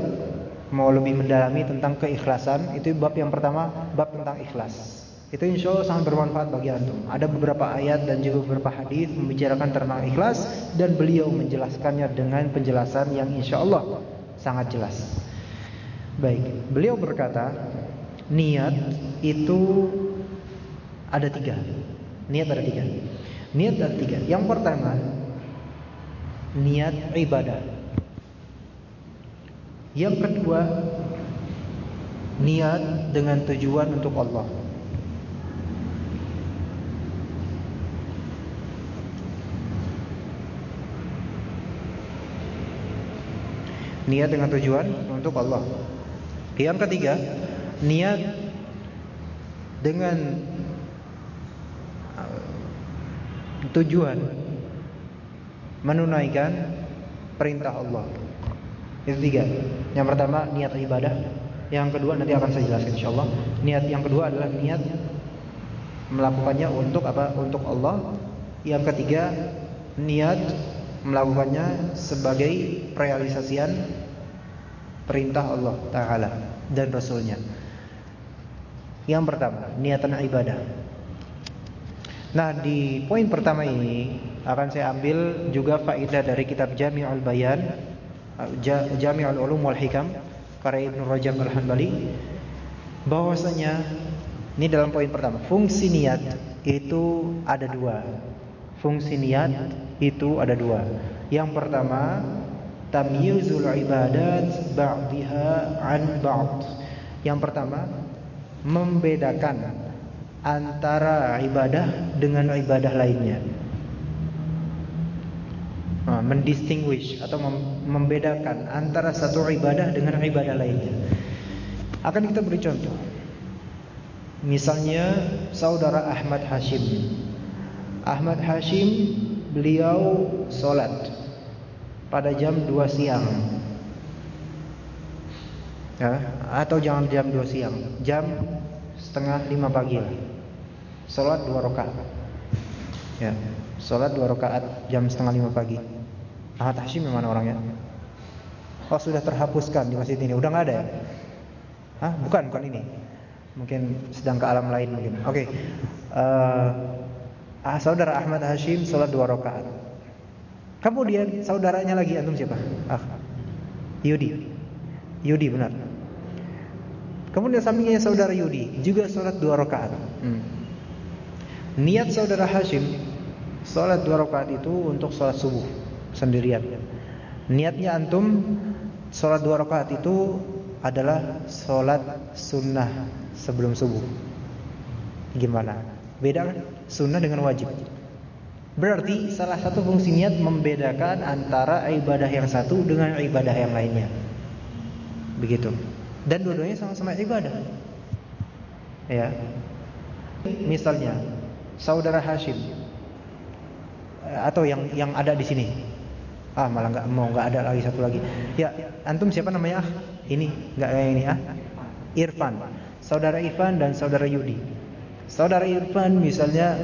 mau lebih mendalami tentang keikhlasan, itu bab yang pertama, bab tentang ikhlas. Itu insya Allah sangat bermanfaat bagi antum. Ada beberapa ayat dan juga beberapa hadis membicarakan tentang ikhlas dan beliau menjelaskannya dengan penjelasan yang insya Allah sangat jelas. Baik, beliau berkata, niat itu ada tiga. Niat ada tiga. Niat ada tiga. Yang pertama, niat ibadah. Yang kedua, niat dengan tujuan untuk Allah. Niat dengan tujuan untuk Allah. Yang ketiga, niat dengan tujuan menunaikan perintah Allah. Itu tiga. Yang pertama niat ibadah, yang kedua nanti akan saya jelaskan insyaallah. Niat yang kedua adalah niat melakukannya untuk apa? Untuk Allah. Yang ketiga niat melakukannya sebagai realisasian perintah Allah taala dan rasulnya. Yang pertama, niatan ibadah. Nah, di poin pertama ini akan saya ambil juga faedah dari kitab Jami'ul Bayan, Jami'ul Ulum wal Hikam karya Ibnu Rajab Al-Hanbali bahwasanya ini dalam poin pertama, fungsi niat itu ada dua. Fungsi niat itu ada dua. Yang pertama, tamyizul ibadat ba'dihha an ba'd. Yang pertama, membedakan antara ibadah dengan ibadah lainnya. Nah, mendistinguish atau membedakan antara satu ibadah dengan ibadah lainnya. Akan kita beri contoh. Misalnya saudara Ahmad Hashim. Ahmad Hashim beliau sholat pada jam 2 siang. Ya, atau jangan jam 2 siang, jam setengah 5 pagi Sholat dua rakaat. Ya, sholat dua rakaat jam setengah lima pagi. Ahmad Hashim mana orangnya? Oh sudah terhapuskan di masjid ini, udah nggak ada ya? Hah? Bukan, bukan ini. Mungkin sedang ke alam lain mungkin. Oke. Okay. Uh, eh, ah, saudara Ahmad Hashim sholat dua rakaat. Kemudian saudaranya lagi antum siapa? Ah, Yudi. Yudi benar. Kemudian sampingnya saudara Yudi juga sholat dua rakaat. Hmm. Niat saudara Hashim Salat dua rakaat itu untuk salat subuh Sendirian Niatnya antum Salat dua rakaat itu adalah Salat sunnah sebelum subuh Gimana? Beda kan? Sunnah dengan wajib Berarti salah satu fungsi niat Membedakan antara ibadah yang satu Dengan ibadah yang lainnya Begitu Dan dua-duanya sama-sama ibadah Ya Misalnya saudara Hashim eh, atau yang yang ada di sini. Ah, malah nggak mau nggak ada lagi satu lagi. Ya, antum siapa namanya? Ah, ini nggak kayak ini ah. Irfan. Saudara Irfan dan saudara Yudi. Saudara Irfan misalnya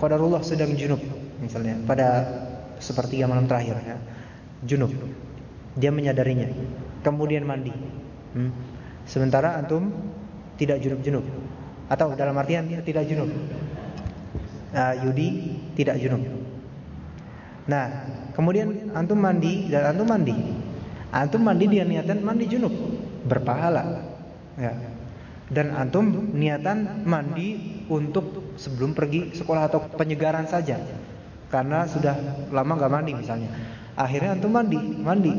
qadarullah sedang junub misalnya pada sepertiga malam terakhir ya. Junub. Dia menyadarinya. Kemudian mandi. Hmm. Sementara antum tidak junub-junub. Atau dalam artian tidak junub. Uh, Yudi tidak junub. Nah, kemudian antum mandi dan antum mandi. Antum mandi dia niatan mandi junub, berpahala. Ya. Dan antum niatan mandi untuk sebelum pergi sekolah atau penyegaran saja. Karena sudah lama nggak mandi misalnya. Akhirnya antum mandi, mandi.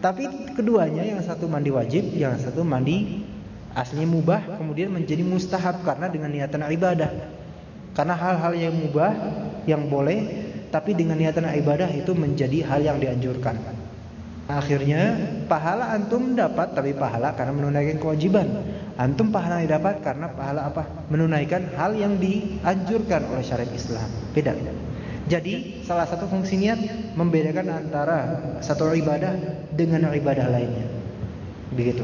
Tapi keduanya yang satu mandi wajib, yang satu mandi Aslinya mubah kemudian menjadi mustahab karena dengan niatan ibadah. Karena hal-hal yang mubah yang boleh tapi dengan niatan ibadah itu menjadi hal yang dianjurkan. Akhirnya pahala antum dapat tapi pahala karena menunaikan kewajiban. Antum pahala yang dapat karena pahala apa? Menunaikan hal yang dianjurkan oleh syariat Islam. Beda. Jadi salah satu fungsi niat membedakan antara satu ibadah dengan ibadah lainnya. Begitu.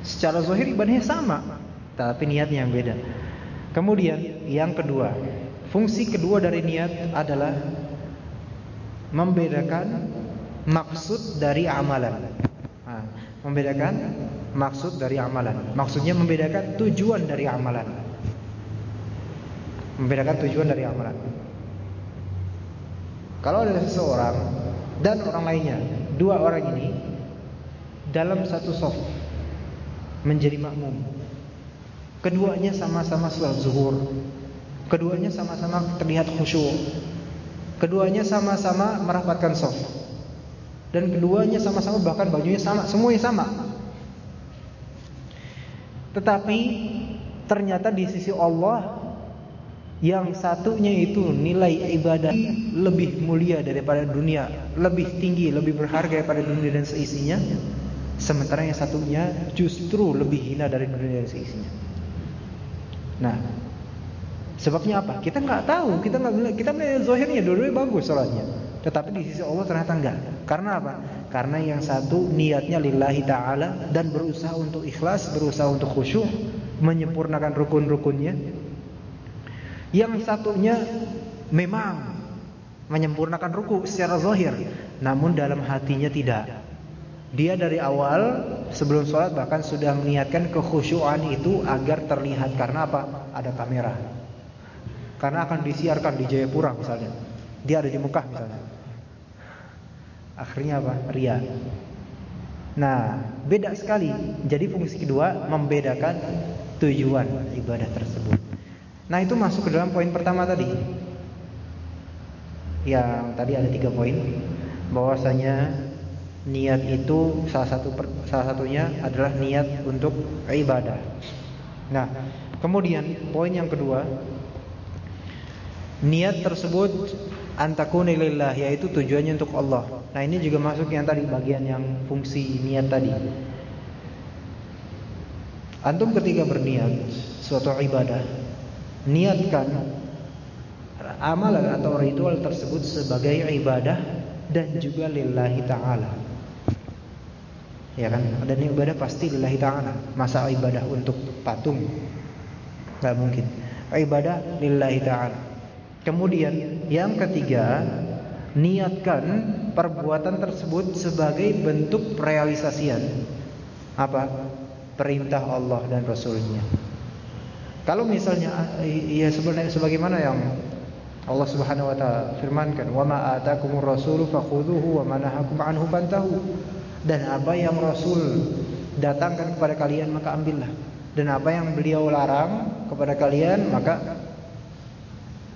Secara zahir ibadahnya sama, tapi niatnya yang beda. Kemudian yang kedua, fungsi kedua dari niat adalah membedakan maksud dari amalan. Membedakan maksud dari amalan. Maksudnya membedakan tujuan dari amalan. Membedakan tujuan dari amalan. Kalau ada seseorang dan orang lainnya, dua orang ini dalam satu soft menjadi makmum. Keduanya sama-sama sholat zuhur. Keduanya sama-sama terlihat khusyuk. Keduanya sama-sama merapatkan soft dan keduanya sama-sama bahkan bajunya sama, semuanya sama. Tetapi ternyata di sisi Allah yang satunya itu nilai ibadah lebih mulia daripada dunia, lebih tinggi, lebih berharga daripada dunia dan seisinya. Sementara yang satunya justru lebih hina dari dunia dan seisinya. Nah, sebabnya apa? Kita nggak tahu, kita nggak kita melihat zahirnya dua-duanya bagus sholatnya. Tetapi di sisi Allah ternyata enggak. Karena apa? Karena yang satu niatnya lillahi ta'ala dan berusaha untuk ikhlas, berusaha untuk khusyuk, menyempurnakan rukun-rukunnya. Yang satunya memang menyempurnakan ruku secara zahir, namun dalam hatinya tidak. Dia dari awal sebelum sholat bahkan sudah meniatkan kekhusyuan itu agar terlihat karena apa? Ada kamera. Karena akan disiarkan di Jayapura misalnya. Dia ada di Mekah misalnya. Akhirnya apa? Ria. Nah, beda sekali. Jadi fungsi kedua membedakan tujuan ibadah tersebut. Nah, itu masuk ke dalam poin pertama tadi. Yang tadi ada tiga poin. Bahwasanya niat itu salah satu salah satunya adalah niat untuk ibadah. Nah, kemudian poin yang kedua, niat tersebut antakuni lillah yaitu tujuannya untuk Allah. Nah, ini juga masuk yang tadi bagian yang fungsi niat tadi. Antum ketika berniat suatu ibadah, niatkan amalan atau ritual tersebut sebagai ibadah dan juga lillahi taala. Ya kan? Ada ibadah pasti lillahi taala. Masa ibadah untuk patung? Enggak mungkin. Ibadah lillahi taala. Kemudian yang ketiga, niatkan perbuatan tersebut sebagai bentuk realisasian apa? Perintah Allah dan Rasulnya. Kalau misalnya ya sebenarnya sebagaimana yang Allah Subhanahu wa taala firmankan, "Wa ma atakumur rasulu fakhudhuhu wa ma nahakum anhu fantahu." Dan apa yang Rasul datangkan kepada kalian maka ambillah. Dan apa yang beliau larang kepada kalian maka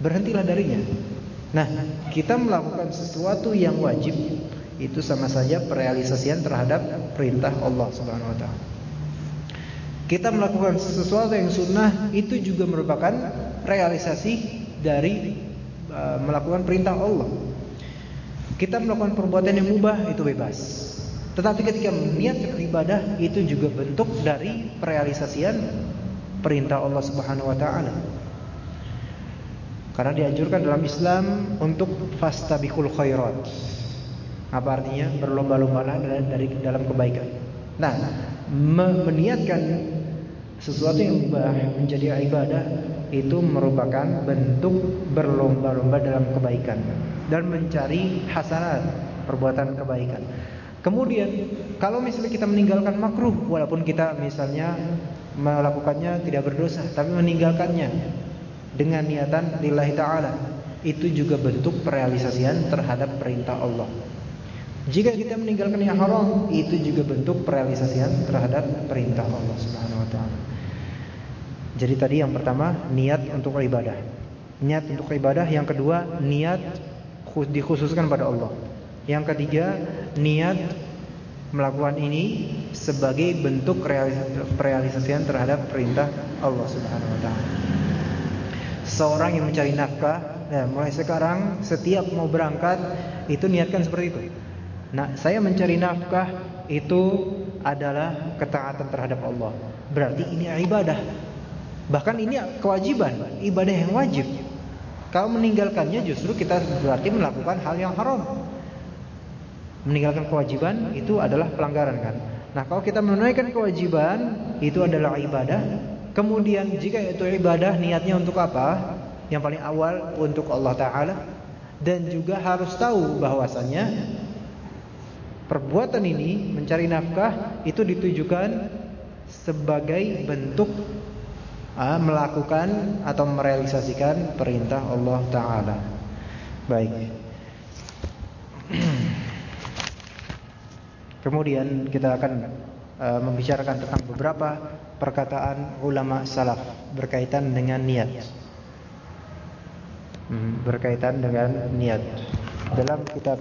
berhentilah darinya. Nah, kita melakukan sesuatu yang wajib itu sama saja perealisasian terhadap perintah Allah Subhanahu wa. Kita melakukan sesuatu yang sunnah itu juga merupakan realisasi dari uh, melakukan perintah Allah. Kita melakukan perbuatan yang mubah itu bebas. Tetapi ketika niat ibadah itu juga bentuk dari perealisasian perintah Allah Subhanahu wa. Karena dianjurkan dalam Islam untuk fastabiqul khairat. Apa artinya? Berlomba-lombalah dari dalam kebaikan. Nah, meniatkan sesuatu yang mubah menjadi ibadah itu merupakan bentuk berlomba-lomba dalam kebaikan dan mencari hasanat perbuatan kebaikan. Kemudian kalau misalnya kita meninggalkan makruh walaupun kita misalnya melakukannya tidak berdosa tapi meninggalkannya dengan niatan lillahi ta'ala. Itu juga bentuk perealisasian terhadap perintah Allah. Jika kita meninggalkan yang haram itu juga bentuk perealisasian terhadap perintah Allah subhanahu wa ta'ala. Jadi tadi yang pertama niat untuk ibadah. Niat untuk ibadah. Yang kedua niat dikhususkan pada Allah. Yang ketiga niat melakukan ini sebagai bentuk realisasian terhadap perintah Allah Subhanahu wa taala seorang yang mencari nafkah, nah mulai sekarang setiap mau berangkat itu niatkan seperti itu. Nah, saya mencari nafkah itu adalah ketaatan terhadap Allah. Berarti ini ibadah. Bahkan ini kewajiban, ibadah yang wajib. Kalau meninggalkannya justru kita berarti melakukan hal yang haram. Meninggalkan kewajiban itu adalah pelanggaran kan. Nah, kalau kita menunaikan kewajiban itu adalah ibadah. Kemudian jika itu ibadah niatnya untuk apa? Yang paling awal untuk Allah taala dan juga harus tahu bahwasanya perbuatan ini mencari nafkah itu ditujukan sebagai bentuk uh, melakukan atau merealisasikan perintah Allah taala. Baik. (clears throat) Kemudian kita akan uh, membicarakan tentang beberapa perkataan ulama salaf berkaitan dengan niat. Hmm, berkaitan dengan niat. Dalam kitab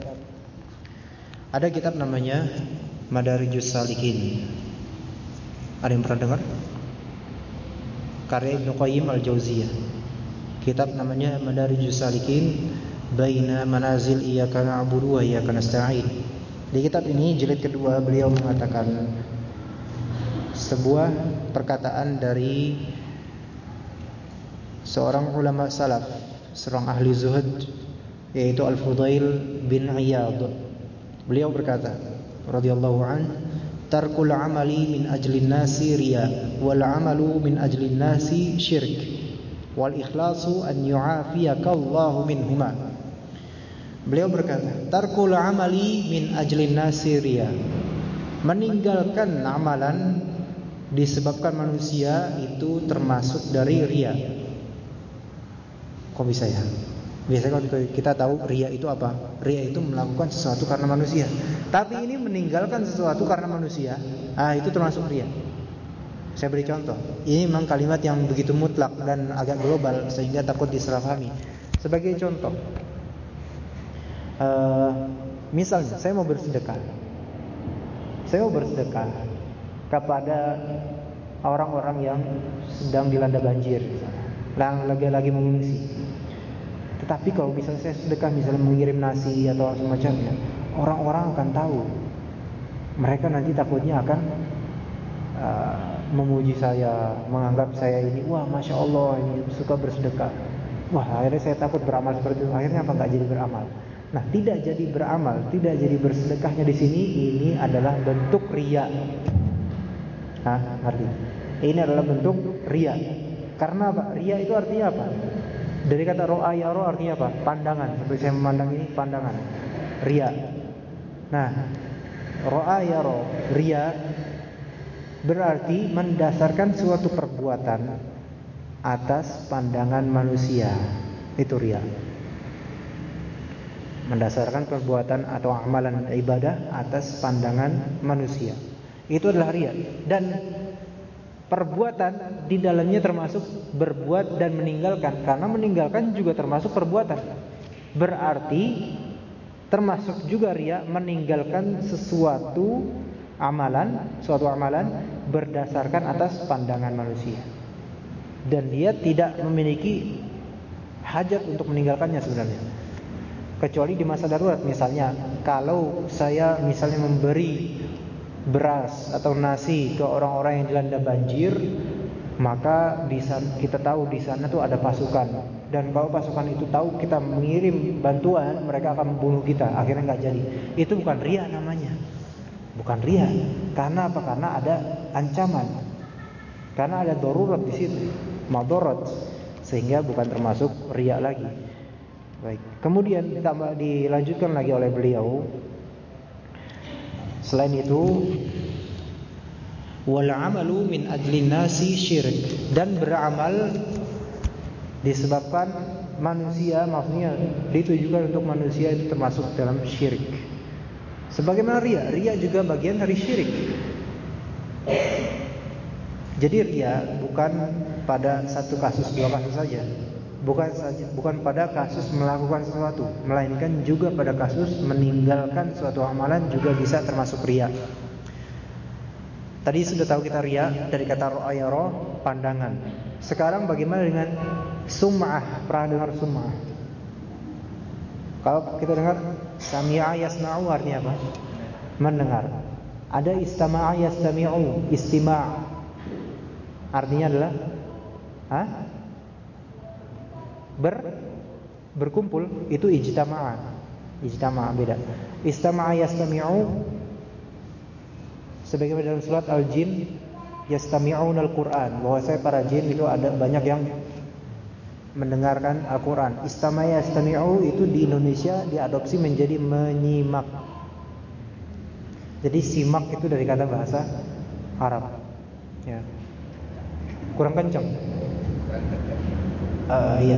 ada kitab namanya Madarijus Salikin. Ada yang pernah dengar? Karya Ibnu Qayyim Al-Jauziyah. Kitab namanya Madarijus Salikin Baina Manazil Iyyaka Na'budu wa Iyyaka Nasta'in. Di kitab ini jilid kedua beliau mengatakan sebuah perkataan dari seorang ulama salaf, seorang ahli zuhud yaitu Al-Fudail bin Iyad. Beliau berkata, radhiyallahu an, tarkul amali min ajlin nasi riya wal amalu min ajlin nasi syirk wal ikhlasu an yu'afiyaka Allahu minhuma. Beliau berkata, "Tarkul amali min ajlin nasiria." Meninggalkan amalan disebabkan manusia itu termasuk dari ria. Kok bisa ya? Biasanya kalau kita tahu ria itu apa? Ria itu melakukan sesuatu karena manusia. Tapi ini meninggalkan sesuatu karena manusia. Ah, itu termasuk ria. Saya beri contoh. Ini memang kalimat yang begitu mutlak dan agak global sehingga takut disalahpahami. Sebagai contoh, uh, misalnya saya mau bersedekah saya mau bersedekah kepada orang-orang yang sedang dilanda banjir yang lagi-lagi mengungsi. Tetapi kalau misalnya saya sedekah misalnya mengirim nasi atau semacamnya orang-orang akan tahu. Mereka nanti takutnya akan uh, memuji saya menganggap saya ini wah masya Allah ini suka bersedekah. Wah akhirnya saya takut beramal seperti itu. Akhirnya apa? Nggak jadi beramal. Nah, tidak jadi beramal, tidak jadi bersedekahnya di sini ini adalah bentuk ria. Nah, ngerti? Ini adalah bentuk ria. Karena apa? Ria itu artinya apa? Dari kata ro'a ya ro artinya apa? Pandangan. Seperti saya memandang ini pandangan. Ria. Nah, ro'a ya ro, ria berarti mendasarkan suatu perbuatan atas pandangan manusia. Itu ria mendasarkan perbuatan atau amalan ibadah atas pandangan manusia. Itu adalah ria dan perbuatan di dalamnya termasuk berbuat dan meninggalkan karena meninggalkan juga termasuk perbuatan. Berarti termasuk juga ria meninggalkan sesuatu amalan, suatu amalan berdasarkan atas pandangan manusia. Dan dia tidak memiliki hajat untuk meninggalkannya sebenarnya kecuali di masa darurat misalnya kalau saya misalnya memberi beras atau nasi ke orang-orang yang dilanda banjir maka di kita tahu di sana tuh ada pasukan. Dan kalau pasukan itu tahu kita mengirim bantuan mereka akan membunuh kita. Akhirnya nggak jadi. Itu bukan ria namanya. Bukan ria. Karena apa? Karena ada ancaman. Karena ada darurat di situ. Madarat. Sehingga bukan termasuk ria lagi. Baik. Kemudian ditambah dilanjutkan lagi oleh beliau. Selain itu, wal amalu min ajli nasi syirik dan beramal disebabkan manusia maksudnya ditujukan untuk manusia itu termasuk dalam syirik. Sebagaimana ria, ria juga bagian dari syirik. Jadi ria bukan pada satu kasus dua kasus saja bukan saja bukan pada kasus melakukan sesuatu melainkan juga pada kasus meninggalkan suatu amalan juga bisa termasuk ria. Tadi sudah tahu kita ria dari kata ro'ayaro pandangan. Sekarang bagaimana dengan sum'ah? Pernah dengar sum'ah? Kalau kita dengar sami'a yasma'u artinya apa? Mendengar. Ada istama'a yastami'u, istima' artinya adalah ha? Ber berkumpul itu ijtama'a. Ijtama'a beda. Istama'a yastami'u sebagaimana dalam surat Al-Jin yastami'una al-Qur'an bahwa saya para jin itu ada banyak yang mendengarkan Al-Qur'an. Istama'a yastami'u itu di Indonesia diadopsi menjadi menyimak. Jadi simak itu dari kata bahasa Arab. Ya. Kurang kencang. Uh, iya.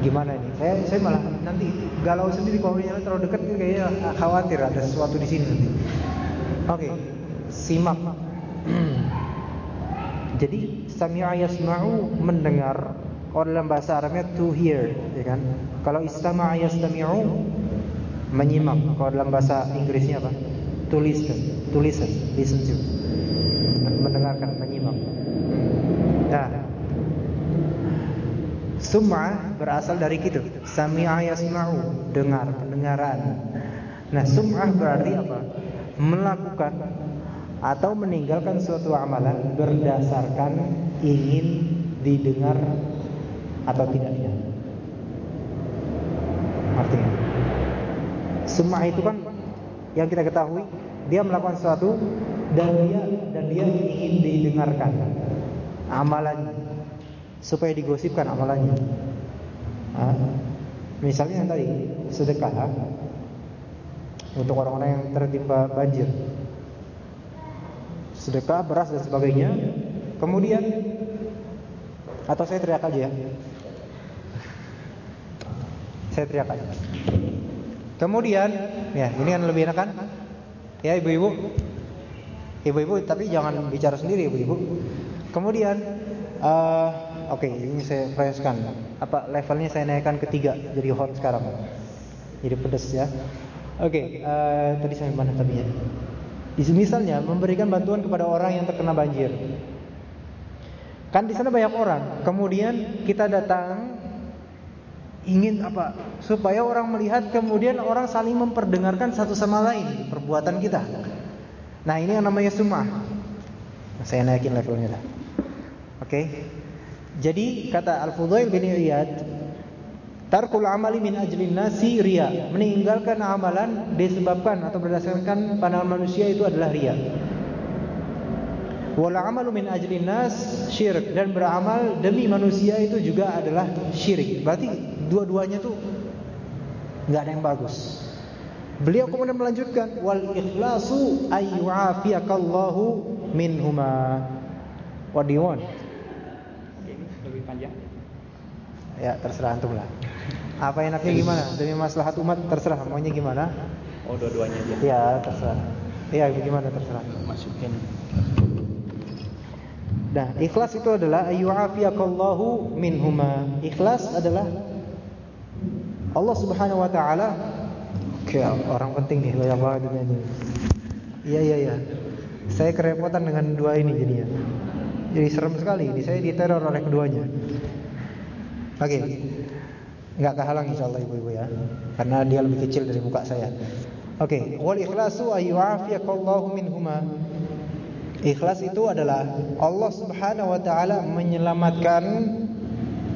Gimana ini? Saya saya malah nanti galau sendiri kalau terlalu dekat kayaknya khawatir ada sesuatu di sini nanti. Oke. Simak. (clears throat) Jadi sami'a yasma'u mendengar kalau dalam bahasa Arabnya to hear, ya kan? Kalau istama'a yastami'u menyimak. Kalau dalam bahasa Inggrisnya apa? To listen, to listen, listen to. Mendengarkan, menyimak. Nah, sum'ah berasal dari gitu. Sami'a yasma'u, dengar, pendengaran. Nah, sum'ah berarti apa? Melakukan atau meninggalkan suatu amalan berdasarkan ingin didengar atau tidaknya. Artinya, semua itu kan yang kita ketahui dia melakukan sesuatu dan dia dan dia ingin didengarkan amalannya supaya digosipkan amalannya. Misalnya yang tadi sedekah untuk orang-orang yang tertimpa banjir sedekah beras dan sebagainya. Kemudian atau saya teriak aja ya. Saya teriak aja. Kemudian, ya ini kan lebih enak kan? Ya ibu-ibu, ibu-ibu tapi jangan bicara sendiri ibu-ibu. Kemudian, uh, oke okay, ini saya fresh-kan. Apa levelnya saya naikkan ke tiga, jadi hot sekarang. Jadi pedas ya. Oke, okay, uh, tadi saya mana tadinya? Misalnya memberikan bantuan kepada orang yang terkena banjir. Kan di sana banyak orang. Kemudian kita datang ingin apa? Supaya orang melihat kemudian orang saling memperdengarkan satu sama lain perbuatan kita. Nah, ini yang namanya sumah. Saya naikin levelnya dah. Oke. Okay? Jadi kata Al-Fudail bin Iyad Tarkul amali min ajlin nasi ria. Meninggalkan amalan disebabkan atau berdasarkan pandangan manusia itu adalah ria. Wal amalu min ajlin nas syirik dan beramal demi manusia itu juga adalah syirik. Berarti dua-duanya tuh nggak ada yang bagus. Beliau kemudian melanjutkan wal ikhlasu ayyu'afiyakallahu minhuma. What do you want? Lebih panjang. Ya, terserah antum lah. Apa enaknya gimana? Demi maslahat umat terserah maunya gimana? Oh, dua-duanya aja. Iya, terserah. Iya, bagaimana terserah. Masukin. Nah, ikhlas itu adalah ayyu'afiyakallahu minhuma. Ikhlas adalah Allah Subhanahu wa taala Oke, orang penting nih banyak banget ini. Iya, iya, iya. Saya kerepotan dengan dua ini jadinya. Jadi serem sekali. Ini saya diteror oleh keduanya. Oke. Okay nggak kehalang insyaallah ibu-ibu ya. Karena dia lebih kecil dari muka saya. Oke, okay. wal ikhlasu ayyu'afiyakallahu minhuma. Ikhlas itu adalah Allah Subhanahu wa taala menyelamatkan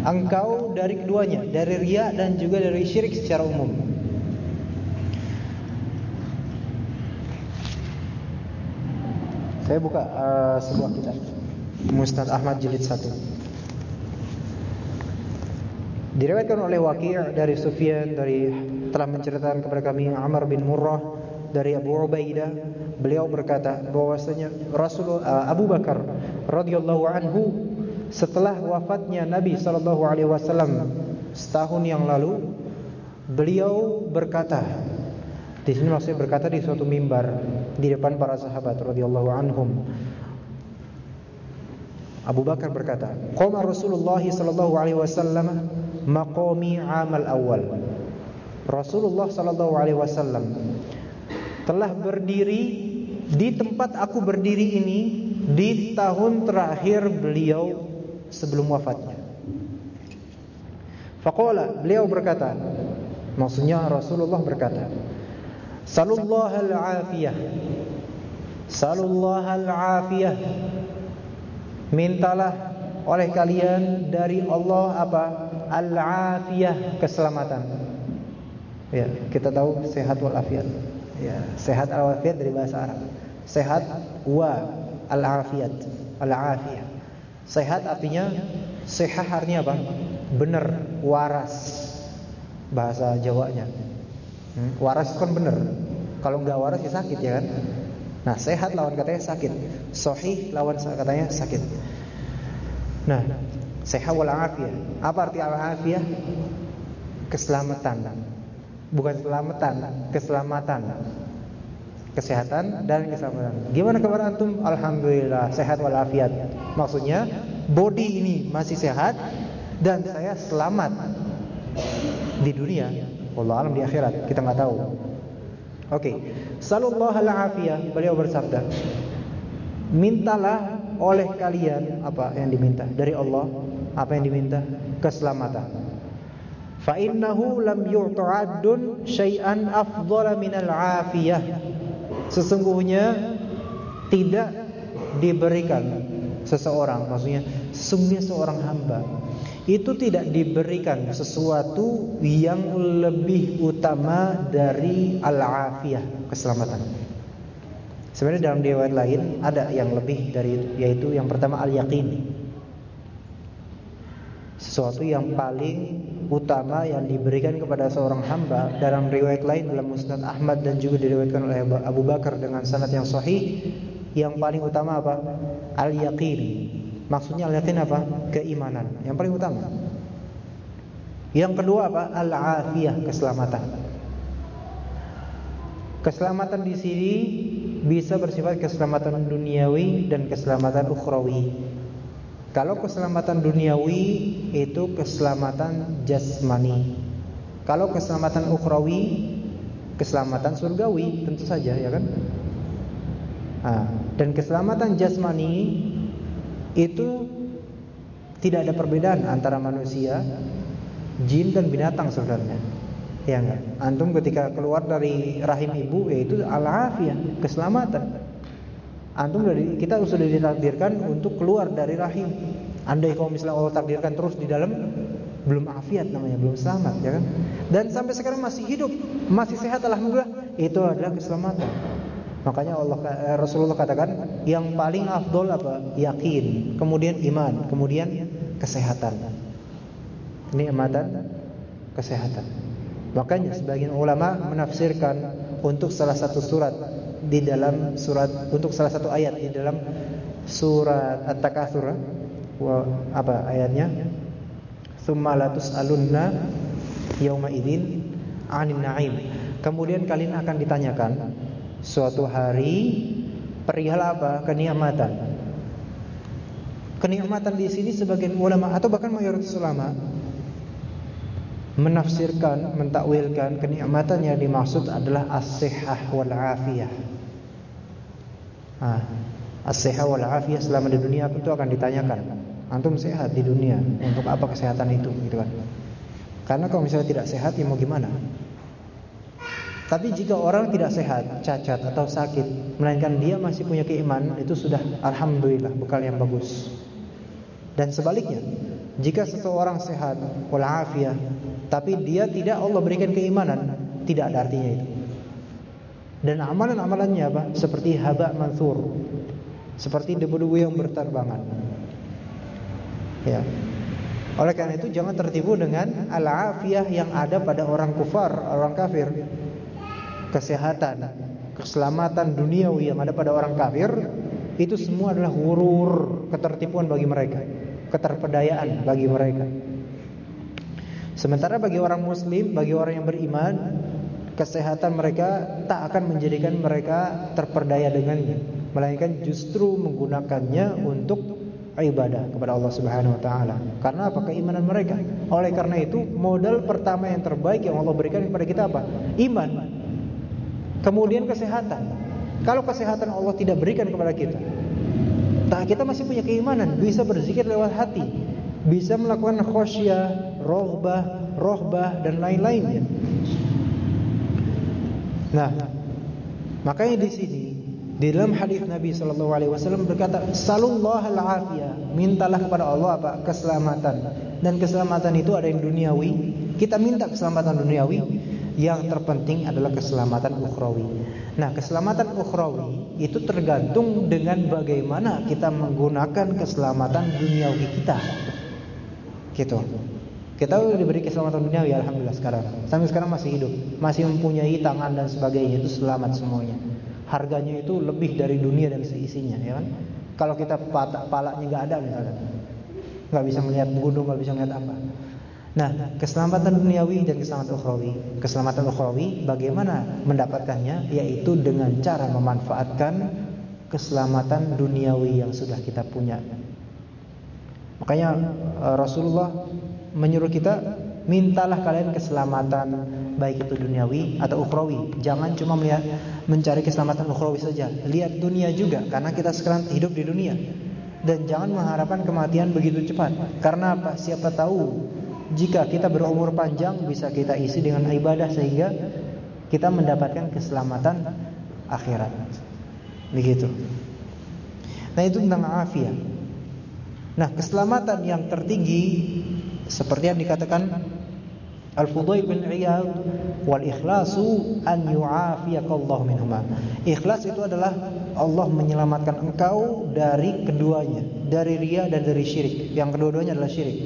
engkau dari keduanya, dari riya dan juga dari syirik secara umum. Saya buka uh, sebuah kitab Musnad Ahmad jilid 1. Diriwayatkan oleh Waqi' dari Sufyan dari telah menceritakan kepada kami Amr bin Murrah dari Abu Ubaidah. Beliau berkata bahwasanya Rasul uh, Abu Bakar radhiyallahu anhu setelah wafatnya Nabi sallallahu alaihi wasallam setahun yang lalu beliau berkata di sini maksudnya berkata di suatu mimbar di depan para sahabat radhiyallahu anhum. Abu Bakar berkata qama Rasulullah sallallahu alaihi wasallam maqami amal awal. Rasulullah sallallahu alaihi wasallam telah berdiri di tempat aku berdiri ini di tahun terakhir beliau sebelum wafatnya. Faqala, beliau berkata, maksudnya Rasulullah berkata, Sallallahu al-afiyah. Sallallahu al-afiyah. Mintalah oleh kalian dari Allah apa? Al-afiyah, keselamatan. Ya, kita tahu sehat wal afiat. Ya, sehat al afiat dari bahasa Arab. Sehat wa al afiyat. Al afiyah. Sehat artinya sehat artinya apa? Benar, waras. Bahasa Jawanya. Hmm, waras kan benar. Kalau nggak waras ya sakit ya kan? Nah, sehat lawan katanya sakit. Sahih lawan katanya sakit. Nah, sehat wal afiyah. Apa arti al? Keselamatan. Bukan keselamatan, keselamatan. Kesehatan dan keselamatan. Gimana kabar antum? Alhamdulillah sehat wal afiat. Maksudnya body ini masih sehat dan saya selamat di dunia. Allah alam di akhirat kita nggak tahu. Oke, okay. sallallahu alaihi beliau bersabda, mintalah oleh kalian apa yang diminta dari Allah, apa yang diminta keselamatan. Fa innahu lam yu'ta'adun syai'an afdhala minal afiyah. Sesungguhnya tidak diberikan seseorang, maksudnya sesungguhnya seorang hamba itu tidak diberikan sesuatu yang lebih utama dari al-afiyah, keselamatan. Sebenarnya dalam riwayat lain ada yang lebih dari itu, yaitu yang pertama al-yaqin. Sesuatu yang paling utama yang diberikan kepada seorang hamba dalam riwayat lain dalam Musnad Ahmad dan juga diriwayatkan oleh Abu Bakar dengan sanad yang sahih yang paling utama apa? Al-yaqin Maksudnya al-yakin apa? Keimanan. Yang paling utama. Yang kedua apa? Al-afiyah, keselamatan. Keselamatan di sini bisa bersifat keselamatan duniawi dan keselamatan ukhrawi. Kalau keselamatan duniawi itu keselamatan jasmani. Kalau keselamatan ukhrawi keselamatan surgawi tentu saja ya kan? Nah, dan keselamatan jasmani itu tidak ada perbedaan antara manusia, jin dan binatang sebenarnya. Ya enggak? Antum ketika keluar dari rahim ibu yaitu al-afiyah, keselamatan. Antum dari kita sudah ditakdirkan untuk keluar dari rahim. Andai kalau misalnya Allah takdirkan terus di dalam belum afiat namanya, belum selamat ya kan? Dan sampai sekarang masih hidup, masih sehat alhamdulillah, itu adalah keselamatan. Makanya Allah eh, Rasulullah katakan yang paling afdol apa? Yakin, kemudian iman, kemudian kesehatan. Nikmatan kesehatan. Makanya sebagian ulama menafsirkan untuk salah satu surat di dalam surat untuk salah satu ayat di dalam surat At-Takatsur apa ayatnya? Tsumma la yauma idzin 'anil na'im. Kemudian kalian akan ditanyakan suatu hari perihal apa? Kenikmatan. Kenikmatan di sini sebagian ulama atau bahkan mayoritas ulama menafsirkan, mentakwilkan kenikmatan yang dimaksud adalah as-sihhah wal afiyah. Ah, wal afiyah selama di dunia itu akan ditanyakan. Antum sehat di dunia, untuk apa kesehatan itu gitu kan. Karena kalau misalnya tidak sehat ya mau gimana? Tapi jika orang tidak sehat, cacat atau sakit, melainkan dia masih punya keimanan, itu sudah alhamdulillah bekal yang bagus. Dan sebaliknya, jika seseorang sehat, walafiat, tapi dia tidak Allah berikan keimanan, tidak ada artinya itu. Dan amalan-amalannya apa? Seperti haba mansur. Seperti debu-debu yang berterbangan. Ya. Oleh karena itu jangan tertipu dengan al-afiyah yang ada pada orang kufar, orang kafir kesehatan, keselamatan duniawi yang ada pada orang kafir itu semua adalah hurur, ketertipuan bagi mereka, keterpedayaan bagi mereka. Sementara bagi orang muslim, bagi orang yang beriman, kesehatan mereka tak akan menjadikan mereka terperdaya dengannya, melainkan justru menggunakannya untuk ibadah kepada Allah Subhanahu wa taala. Karena apa? Keimanan mereka. Oleh karena itu, modal pertama yang terbaik yang Allah berikan kepada kita apa? Iman. Kemudian kesehatan. Kalau kesehatan Allah tidak berikan kepada kita, tak kita masih punya keimanan, bisa berzikir lewat hati, bisa melakukan khosyah, rohbah, rohbah dan lain-lainnya. Nah, makanya di sini di dalam hadis Nabi Shallallahu Alaihi Wasallam berkata, Salullah al afiyah, mintalah kepada Allah apa keselamatan dan keselamatan itu ada yang duniawi. Kita minta keselamatan duniawi, yang terpenting adalah keselamatan ukhrawi. Nah, keselamatan ukhrawi itu tergantung dengan bagaimana kita menggunakan keselamatan duniawi kita. Gitu. Kita diberi keselamatan duniawi alhamdulillah sekarang. Sampai sekarang masih hidup, masih mempunyai tangan dan sebagainya itu selamat semuanya. Harganya itu lebih dari dunia dan seisinya, ya kan? Kalau kita palanya nggak ada misalnya, nggak bisa melihat gunung, nggak bisa melihat apa. Nah, keselamatan duniawi dan keselamatan ukhrawi. Keselamatan ukhrawi bagaimana mendapatkannya? Yaitu dengan cara memanfaatkan keselamatan duniawi yang sudah kita punya. Makanya eh, Rasulullah menyuruh kita mintalah kalian keselamatan baik itu duniawi atau ukhrawi. Jangan cuma melihat mencari keselamatan ukhrawi saja. Lihat dunia juga karena kita sekarang hidup di dunia. Dan jangan mengharapkan kematian begitu cepat. Karena apa? Siapa tahu jika kita berumur panjang bisa kita isi dengan ibadah sehingga kita mendapatkan keselamatan akhirat. Begitu. Nah, itu tentang afiat. Nah, keselamatan yang tertinggi seperti yang dikatakan Al-Fudail bin Iyad wal ikhlasu an yu'afiyakallah minhuma. Ikhlas itu adalah Allah menyelamatkan engkau dari keduanya, dari ria dan dari syirik. Yang kedua-duanya adalah syirik.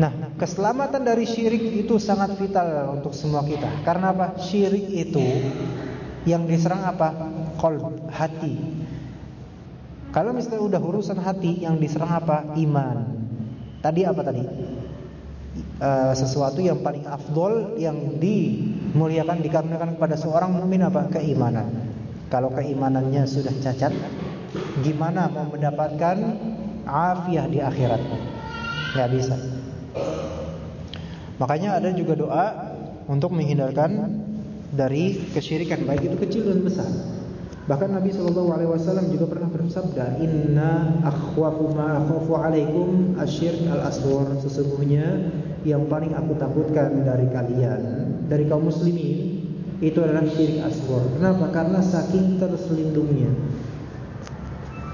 Nah, keselamatan dari syirik itu sangat vital untuk semua kita. Karena apa? Syirik itu yang diserang apa? Qalb, hati. Kalau misalnya udah urusan hati yang diserang apa? Iman. Tadi apa tadi? E, sesuatu yang paling afdol yang dimuliakan dikarenakan kepada seorang mukmin apa? Keimanan. Kalau keimanannya sudah cacat, gimana mau mendapatkan afiah di akhirat? Gak bisa. Makanya ada juga doa untuk menghindarkan dari kesyirikan baik itu kecil dan besar. Bahkan Nabi Shallallahu Alaihi Wasallam juga pernah bersabda, Inna akhwafu ma akhafu alaikum asyirk al asghar. Sesungguhnya yang paling aku takutkan dari kalian, dari kaum muslimin, itu adalah syirik asghar. Kenapa? Karena saking terselindungnya,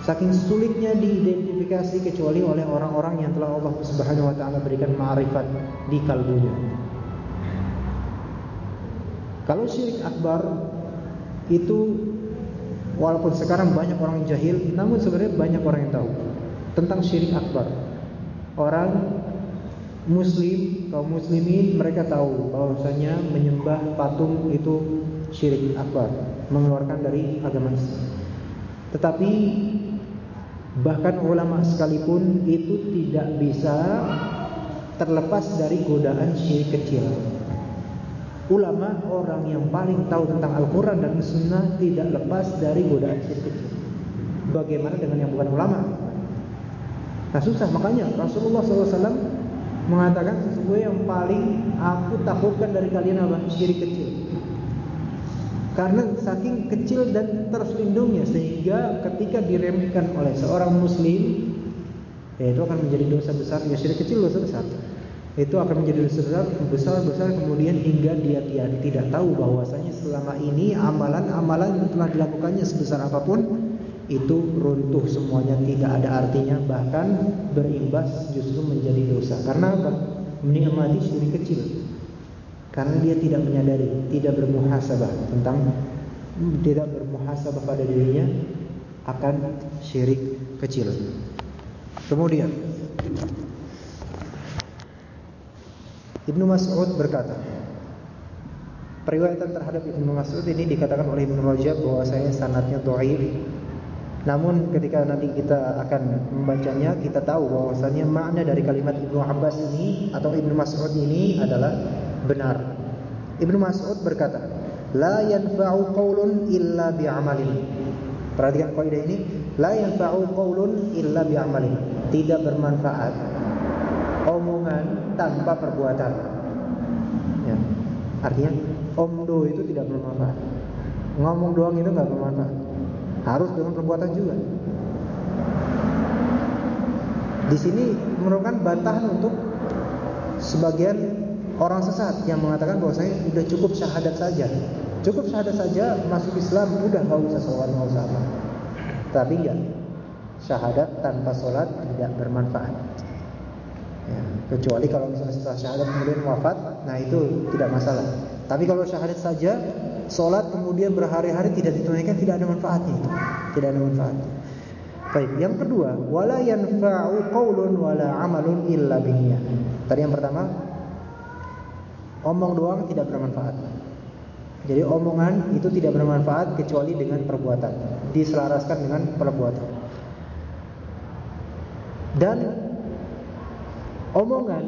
Saking sulitnya diidentifikasi kecuali oleh orang-orang yang telah Allah Subhanahu wa taala berikan ma'rifat di kalbunya. Kalau syirik akbar itu walaupun sekarang banyak orang yang jahil, namun sebenarnya banyak orang yang tahu tentang syirik akbar. Orang muslim, kaum muslimin mereka tahu bahwasanya menyembah patung itu syirik akbar, mengeluarkan dari agama Islam. Tetapi Bahkan ulama sekalipun itu tidak bisa terlepas dari godaan syirik kecil. Ulama orang yang paling tahu tentang Al-Quran dan Sunnah tidak lepas dari godaan syirik. Bagaimana dengan yang bukan ulama? Nah susah makanya Rasulullah SAW mengatakan sesuatu yang paling aku takutkan dari kalian apa? Syirik kecil. Karena saking kecil dan terselindungnya sehingga ketika diremehkan oleh seorang muslim ya itu akan menjadi dosa besar ya syirik kecil dosa besar itu akan menjadi besar besar besar kemudian hingga dia, dia tidak tahu bahwasanya selama ini amalan-amalan yang telah dilakukannya sebesar apa pun itu runtuh semuanya tidak ada artinya bahkan berimbas justru menjadi dosa. Karena apa? Menikmati syirik kecil. Karena dia tidak menyadari, tidak bermuhasabah tentang tidak bermuhasabah pada dirinya akan syirik kecil. Kemudian Ibnu Mas'ud berkata, periwayatan terhadap Ibnu Mas'ud ini dikatakan oleh Ibnu Rajab bahwasanya sanatnya dhaif. Namun ketika nanti kita akan membacanya, kita tahu bahwasanya makna dari kalimat Ibnu Abbas ini atau Ibnu Mas'ud ini adalah benar. Ibnu Mas'ud berkata, "La yanfa'u qaulun illa bi'amalin." Perhatikan kaidah ini, la yanfa'u qaulun illa bi'amalin. Tidak bermanfaat omongan tanpa perbuatan. Ya. Artinya omdo itu tidak bermanfaat. Ngomong doang itu nggak bermanfaat. Harus dengan perbuatan juga. Di sini merupakan bantahan untuk sebagian orang sesat yang mengatakan bahwa saya sudah cukup syahadat saja. Cukup syahadat saja masuk Islam udah nggak usah sholat nggak usah apa. Tapi enggak. Syahadat tanpa sholat tidak bermanfaat. Ya, kecuali kalau misalnya setelah syahadat kemudian wafat, nah itu tidak masalah. Tapi kalau syahadat saja, sholat kemudian berhari-hari tidak ditunaikan tidak ada manfaatnya itu. Tidak ada manfaatnya. Baik, yang kedua, wala yanfa'u qaulun wala amalun illa binniyah. Tadi yang pertama, omong doang tidak bermanfaat. Jadi omongan itu tidak bermanfaat kecuali dengan perbuatan, diselaraskan dengan perbuatan. Dan omongan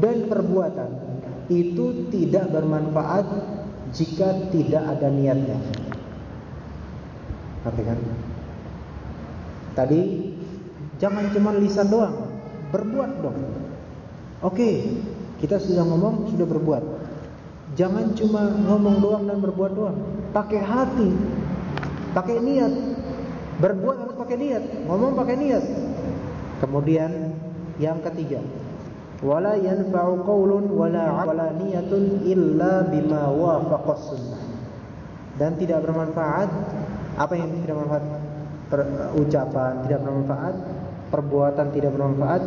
dan perbuatan itu tidak bermanfaat jika tidak ada niatnya. Perhatikan. Tadi jangan cuma lisan doang, berbuat dong. Oke, kita sudah ngomong, sudah berbuat. Jangan cuma ngomong doang dan berbuat doang. Pakai hati, pakai niat. Berbuat harus pakai niat, ngomong pakai niat. Kemudian yang ketiga, wala yanfa'u qaulun wala wala niyatun illa bima wafaqas sunnah. Dan tidak bermanfaat apa yang tidak bermanfaat? per, ucapan tidak bermanfaat, perbuatan tidak bermanfaat,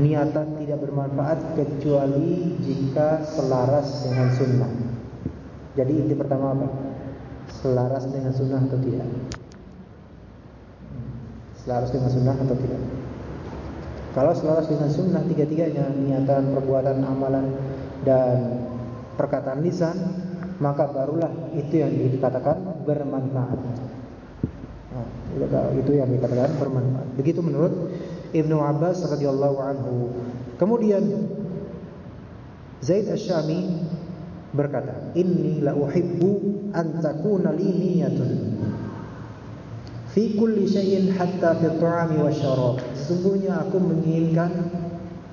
niatan tidak bermanfaat kecuali jika selaras dengan sunnah. Jadi inti pertama apa? Selaras dengan sunnah atau tidak? Selaras dengan sunnah atau tidak? Kalau selaras dengan sunnah tiga-tiganya niatan, perbuatan, amalan dan perkataan lisan, maka barulah itu yang dikatakan bermanfaat. Nah, itu yang dikatakan bermanfaat. Begitu menurut Ibnu Abbas radhiyallahu anhu. Kemudian Zaid Asy-Syami berkata, "Inni la uhibbu an takuna li niyatun fi kulli syai'in hatta fi ta'ami wa syarab." Sesungguhnya aku menginginkan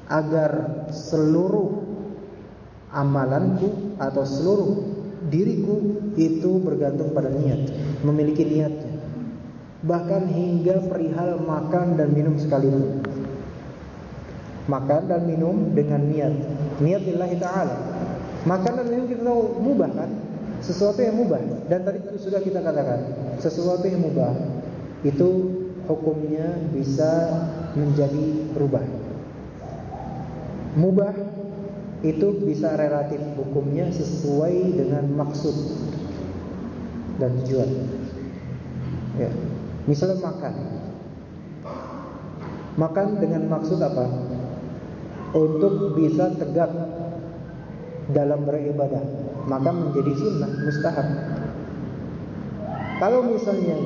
agar seluruh amalanku atau seluruh diriku itu bergantung pada niat, memiliki niatnya bahkan hingga perihal makan dan minum sekalipun. Makan dan minum dengan niat, niat lillahi taala. Makan dan minum kita tahu mubah kan? Sesuatu yang mubah dan tadi sudah kita katakan, sesuatu yang mubah itu hukumnya bisa menjadi berubah. Mubah itu bisa relatif hukumnya sesuai dengan maksud dan tujuan. Ya. Misalnya makan Makan dengan maksud apa? Untuk bisa tegak dalam beribadah Maka menjadi sunnah, mustahab Kalau misalnya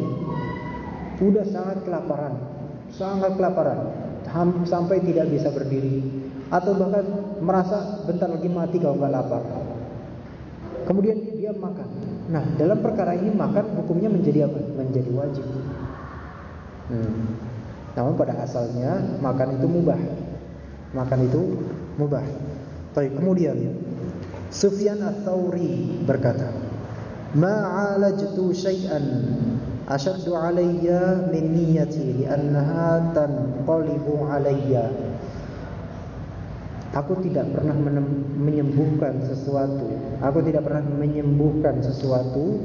Sudah sangat kelaparan Sangat kelaparan Sampai tidak bisa berdiri Atau bahkan merasa bentar lagi mati kalau nggak lapar Kemudian dia makan Nah dalam perkara ini makan hukumnya menjadi apa? Menjadi wajib Hmm. Namun pada asalnya makan itu mubah. Makan itu mubah. Baik, kemudian Sufyan Ats-Tsauri berkata, "Ma'alajtu syai'an ashaddu 'alayya min niyyati li'annaha tanqalibu 'alayya." Aku tidak pernah menyembuhkan sesuatu. Aku tidak pernah menyembuhkan sesuatu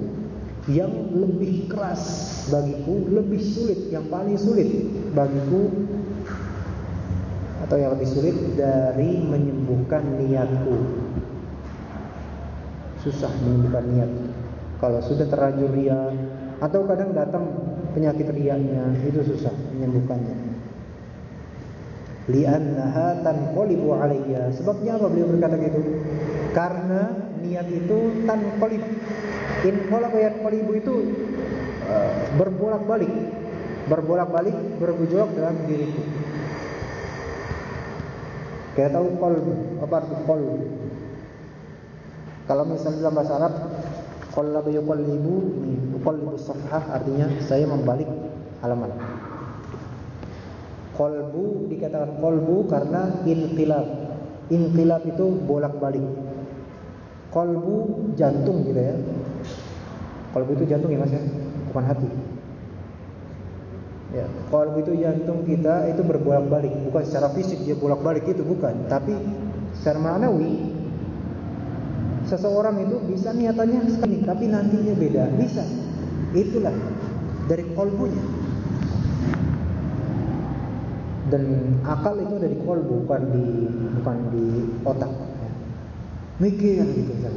yang lebih keras bagiku, lebih sulit, yang paling sulit bagiku atau yang lebih sulit dari menyembuhkan niatku. Susah menyembuhkan niat. Kalau sudah terlanjur ria atau kadang datang penyakit riaknya itu susah menyembuhkannya. Li'annaha tanqalibu alayya. Sebabnya apa beliau berkata gitu? Karena niat itu tanqalib Inqalaba yanqalibu itu uh, berbolak-balik, berbolak-balik, bergejolak dalam diriku. Kita tahu qalb, apa arti qalb? Kalau misalnya dalam bahasa Arab qallaba yuqallibu, yuqallibu safhah artinya saya membalik halaman. Qalbu dikatakan qalbu karena inqilab. Inqilab itu bolak-balik. Qalbu jantung gitu ya. Kalau itu jantung ya mas ya, bukan hati. Ya, qalbu itu jantung kita itu berbolak-balik, bukan secara fisik dia bolak-balik itu bukan, tapi secara manawi seseorang itu bisa niatannya sekali, tapi nantinya beda, bisa. Itulah dari kolbunya. Dan akal itu ada di kolbu, bukan di bukan di otak. Mikir gitu kan.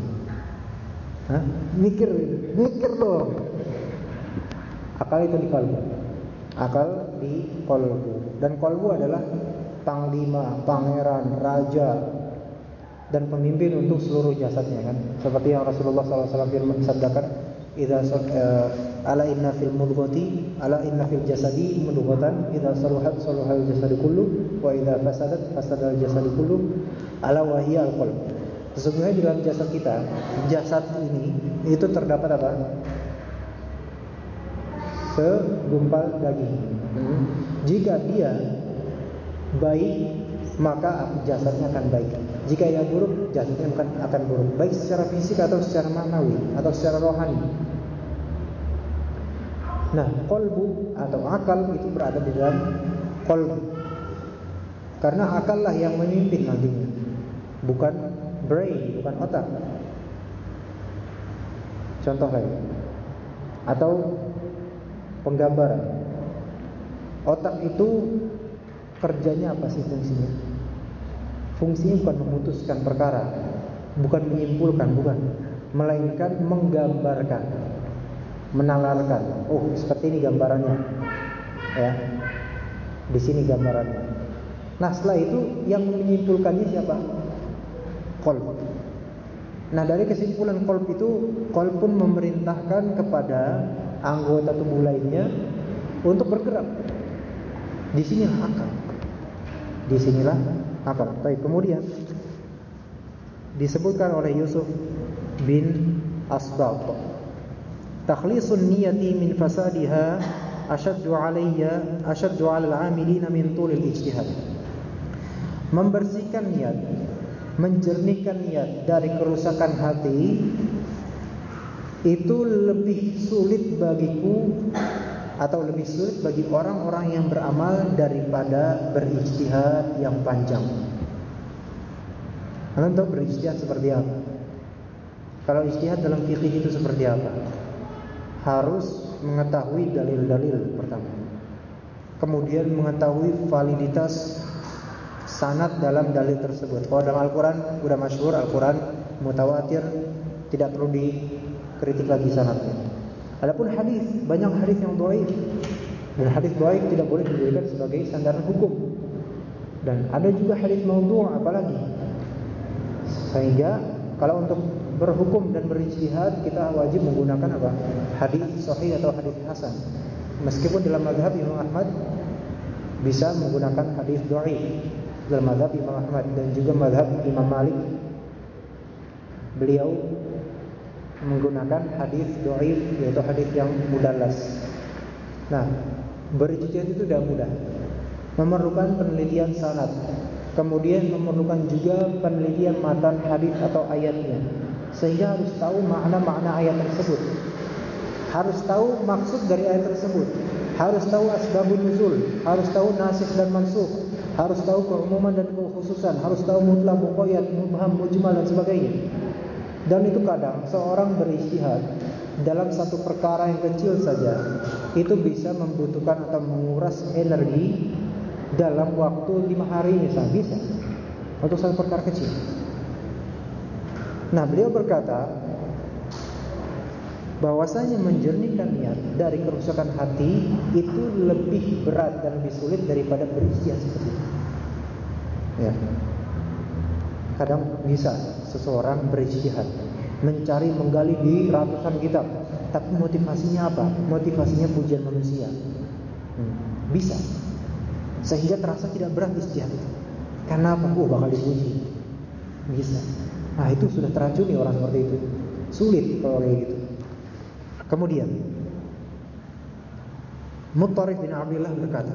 Hah? Mikir, mikir loh. Akal itu di kolbu. Akal di kolbu. Dan kolbu adalah panglima, pangeran, raja, dan pemimpin untuk seluruh jasadnya kan. Seperti yang Rasulullah SAW sabdakan, "Idza ala inna fil mudghati ala inna fil jasadi mudghatan idza saluhat saluhal jasadu kullu wa idza fasadat fasadal jasadu kullu ala wa hiya al qalb." Sesungguhnya di dalam jasad kita, jasad ini itu terdapat apa? segumpal daging. Hmm. Jika dia baik, maka jasadnya akan baik. Jika ia buruk, jasadnya akan akan buruk, baik secara fisik atau secara manawi atau secara rohani. Nah, kolbu atau akal itu berada di dalam kolbu. Karena akal lah yang memimpin nantinya, bukan brain, bukan otak. Contoh lain, atau penggambaran. Otak itu kerjanya apa sih fungsinya? Fungsinya bukan memutuskan perkara, bukan menyimpulkan, bukan, melainkan menggambarkan, menalarkan. Oh, seperti ini gambarannya. Ya. Di sini gambarannya. Nah, setelah itu yang menyimpulkannya siapa? Kolb. Nah, dari kesimpulan kolb itu, kolb pun memerintahkan kepada anggota tubuh lainnya untuk bergerak. Di sinilah akal. Di sinilah akal. Baik, kemudian disebutkan oleh Yusuf bin Asbaq. Takhlisun niyati min fasadiha ashaddu alayya ashaddu 'ala al-'amilin min tul al-ijtihad. Membersihkan niat, menjernihkan niat dari kerusakan hati itu lebih sulit bagiku atau lebih sulit bagi orang-orang yang beramal daripada berijtihad yang panjang. Kalian tahu berijtihad seperti apa? Kalau ijtihad dalam fikih itu seperti apa? Harus mengetahui dalil-dalil pertama. Kemudian mengetahui validitas sanad dalam dalil tersebut. Kalau dalam Al-Quran sudah masyhur Al-Quran mutawatir tidak perlu di kritik lagi sanadnya. Adapun hadis, banyak hadis yang dhaif. Dan hadis dhaif tidak boleh dijadikan sebagai sandaran hukum. Dan ada juga hadis maudhu' apalagi. Sehingga kalau untuk berhukum dan berijtihad kita wajib menggunakan apa? Hadis sahih atau hadis hasan. Meskipun dalam mazhab Imam Ahmad bisa menggunakan hadis dhaif dalam mazhab Imam Ahmad dan juga mazhab Imam Malik. Beliau menggunakan hadis doif yaitu hadis yang mudallas. Nah, berijtihad itu tidak mudah. Memerlukan penelitian sanad. Kemudian memerlukan juga penelitian matan hadis atau ayatnya. Sehingga harus tahu makna-makna ayat tersebut. Harus tahu maksud dari ayat tersebut. Harus tahu asbabun nuzul, harus tahu nasikh dan mansukh, harus tahu keumuman dan kekhususan, harus tahu mutlak, muqayyad, mubham, mujmal dan sebagainya. Dan itu kadang seorang beristihad dalam satu perkara yang kecil saja itu bisa membutuhkan atau menguras energi dalam waktu lima hari misalnya bisa untuk satu perkara kecil. Nah beliau berkata bahwasanya menjernihkan niat dari kerusakan hati itu lebih berat dan lebih sulit daripada beristihad seperti itu. Ya. Kadang bisa seseorang berijtihad, mencari menggali di ratusan kitab, tapi motivasinya apa? Motivasinya pujian manusia. Hmm, bisa. Sehingga terasa tidak berat ijtihad itu. Karena apa? Oh, bakal dipuji. Bisa. Nah, itu sudah teracuni orang seperti itu. Sulit kalau kayak gitu. Kemudian Muttarif bin Abdullah berkata,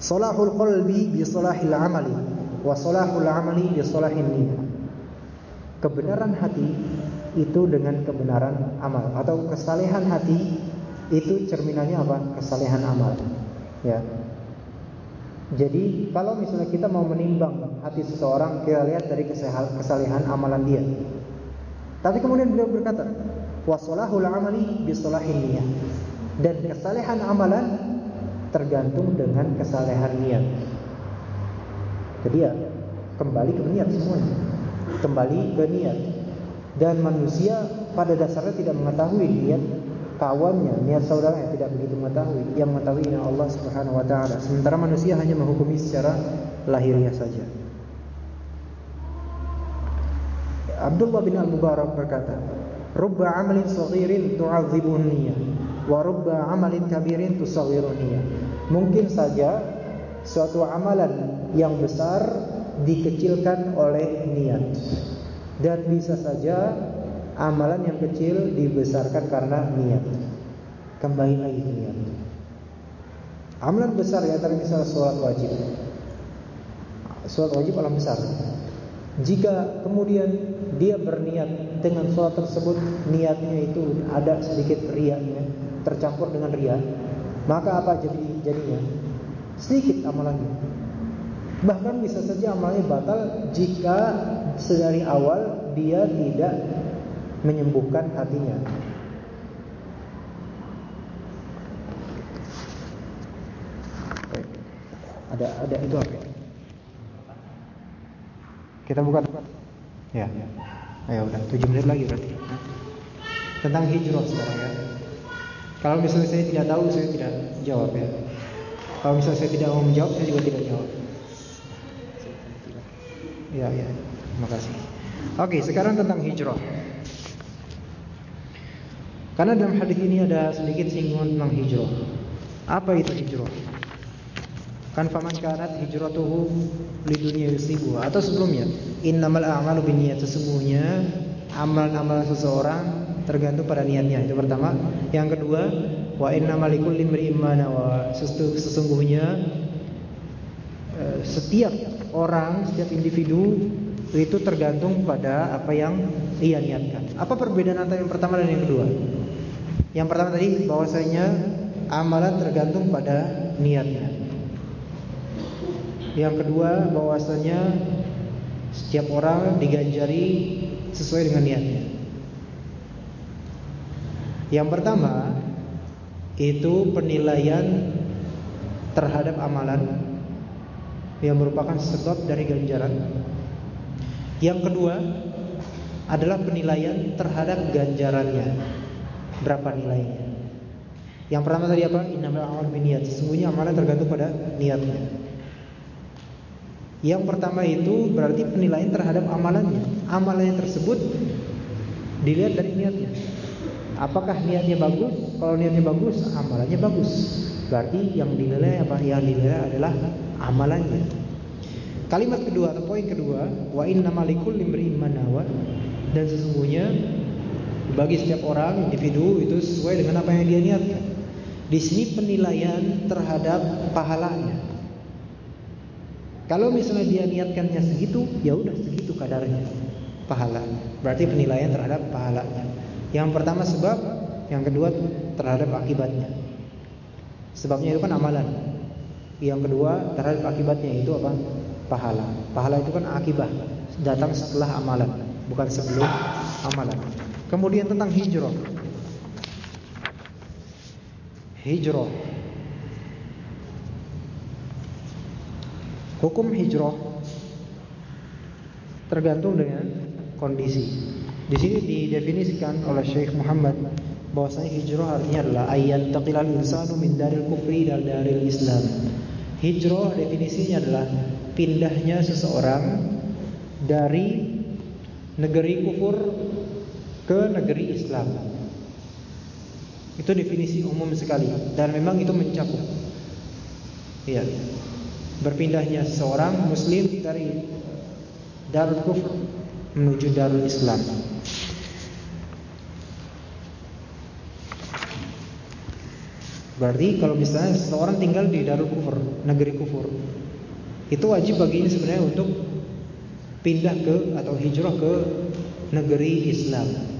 "Salahul qalbi bi salahil amali wa salahul amali bi salahin niyyah. Kebenaran hati itu dengan kebenaran amal atau kesalehan hati itu cerminannya apa? Kesalehan amal. Ya. Jadi kalau misalnya kita mau menimbang hati seseorang, kita lihat dari kesalehan amalan dia. Tapi kemudian beliau berkata, wasolahul amali bisolahin niat. Dan kesalehan amalan tergantung dengan kesalehan niat. Jadi ya kembali ke niat semuanya. Kembali ke niat. Dan manusia pada dasarnya tidak mengetahui niat kawannya, niat saudaranya tidak begitu mengetahui. Yang mengetahui ini Allah Subhanahu wa taala. Sementara manusia hanya menghukumi secara lahiriah saja. Abdullah bin Al-Mubarak berkata, "Rubba 'amalin saghirin tu'adzibun niyyah wa rubba 'amalin kabirin tusaghirun niyyah." Mungkin saja suatu amalan yang besar dikecilkan oleh niat. Dan bisa saja amalan yang kecil dibesarkan karena niat. Kembali lagi niat. Amalan besar ya tadi misalnya sholat wajib. Sholat wajib amalan besar. Jika kemudian dia berniat dengan sholat tersebut niatnya itu ada sedikit riaknya tercampur dengan riak, maka apa jadi jadinya? Sedikit amalannya. Bahkan bisa saja amalnya batal jika sedari awal dia tidak menyembuhkan hatinya. Ada ada itu apa? Kita buka Ya. Ayo udah 7 menit lagi berarti. Tentang hijrah sekarang ya. Kalau misalnya saya tidak tahu saya tidak jawab ya. Kalau misalnya saya tidak mau menjawab saya juga tidak jawab. Ya ya. Terima kasih. Oke, sekarang tentang hijrah. Karena dalam hadis ini ada sedikit singgungan tentang hijrah. Apa itu hijrah? Kan faman kanat hijratuhu li dunya yusibu atau sebelumnya innamal a'malu binniyat sesungguhnya amal-amal seseorang tergantung pada niatnya. Itu pertama. Yang kedua, wa innamal likulli imri'in ma sesungguhnya setiap orang, setiap individu itu tergantung pada apa yang ia niatkan. Apa perbedaan antara yang pertama dan yang kedua? Yang pertama tadi bahwasanya amalan tergantung pada niatnya. Yang kedua bahwasanya setiap orang diganjari sesuai dengan niatnya. Yang pertama itu penilaian terhadap amalan yang merupakan sebab dari ganjaran. Yang kedua adalah penilaian terhadap ganjarannya berapa nilainya. Yang pertama tadi apa? Innamal a'malu binniyat. Sesungguhnya amalan tergantung pada niatnya. Yang pertama itu berarti penilaian terhadap amalannya. Amalannya tersebut dilihat dari niatnya. Apakah niatnya bagus? Kalau niatnya bagus, amalannya bagus. Berarti yang dinilai apa? Yang dinilai adalah amalannya. Kalimat kedua atau poin kedua, wa innamal likulli imri'in dan sesungguhnya bagi setiap orang individu itu sesuai dengan apa yang dia niatkan. Di sini penilaian terhadap pahalanya. Kalau misalnya dia niatkannya segitu, ya udah segitu kadarnya pahala. Berarti penilaian terhadap pahalanya. Yang pertama sebab, yang kedua terhadap akibatnya. Sebabnya itu kan amalan. Yang kedua terhadap akibatnya itu apa? Pahala. Pahala itu kan akibat datang setelah amalan, bukan sebelum amalan. Kemudian tentang hijrah. Hijrah. Hukum hijrah tergantung dengan kondisi. Di sini didefinisikan oleh Syekh Muhammad bahwasanya hijrah artinya adalah ayat taqilal insanu min daril kufri dan daril Islam. Hijrah definisinya adalah pindahnya seseorang dari negeri kufur ke negeri Islam. Itu definisi umum sekali dan memang itu mencakup. Iya. Berpindahnya seorang muslim dari darul kufur menuju darul Islam. Berarti kalau misalnya seseorang tinggal di darul kufur, negeri kufur, itu wajib bagi ini sebenarnya untuk pindah ke atau hijrah ke negeri Islam.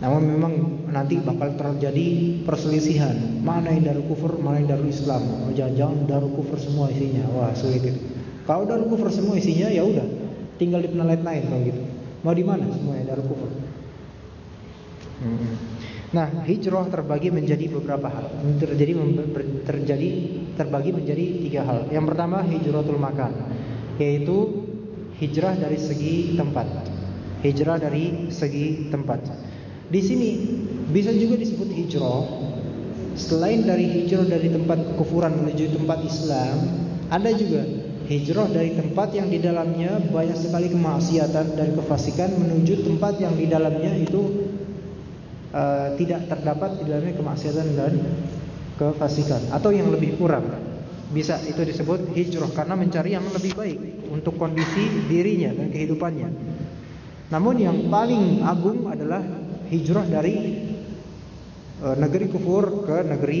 Namun memang nanti bakal terjadi perselisihan. Mana yang darul kufur, mana yang darul islam. Oh, Jangan-jangan darul kufur semua isinya. Wah sulit itu. Kalau darul kufur semua isinya ya udah. Tinggal di planet lain kalau gitu. Mau di mana semua yang darul kufur? Hmm. Nah hijrah terbagi menjadi beberapa hal. Terjadi terjadi terbagi menjadi tiga hal. Yang pertama hijratul makan Yaitu hijrah dari segi tempat. Hijrah dari segi tempat. Di sini bisa juga disebut hijrah. Selain dari hijrah dari tempat kekufuran menuju tempat Islam, ada juga hijrah dari tempat yang di dalamnya banyak sekali kemaksiatan dan kefasikan menuju tempat yang di dalamnya itu uh, tidak terdapat di dalamnya kemaksiatan dan kefasikan atau yang lebih kurang. Bisa itu disebut hijrah karena mencari yang lebih baik untuk kondisi dirinya dan kehidupannya. Namun yang paling agung adalah hijrah dari e, negeri kufur ke negeri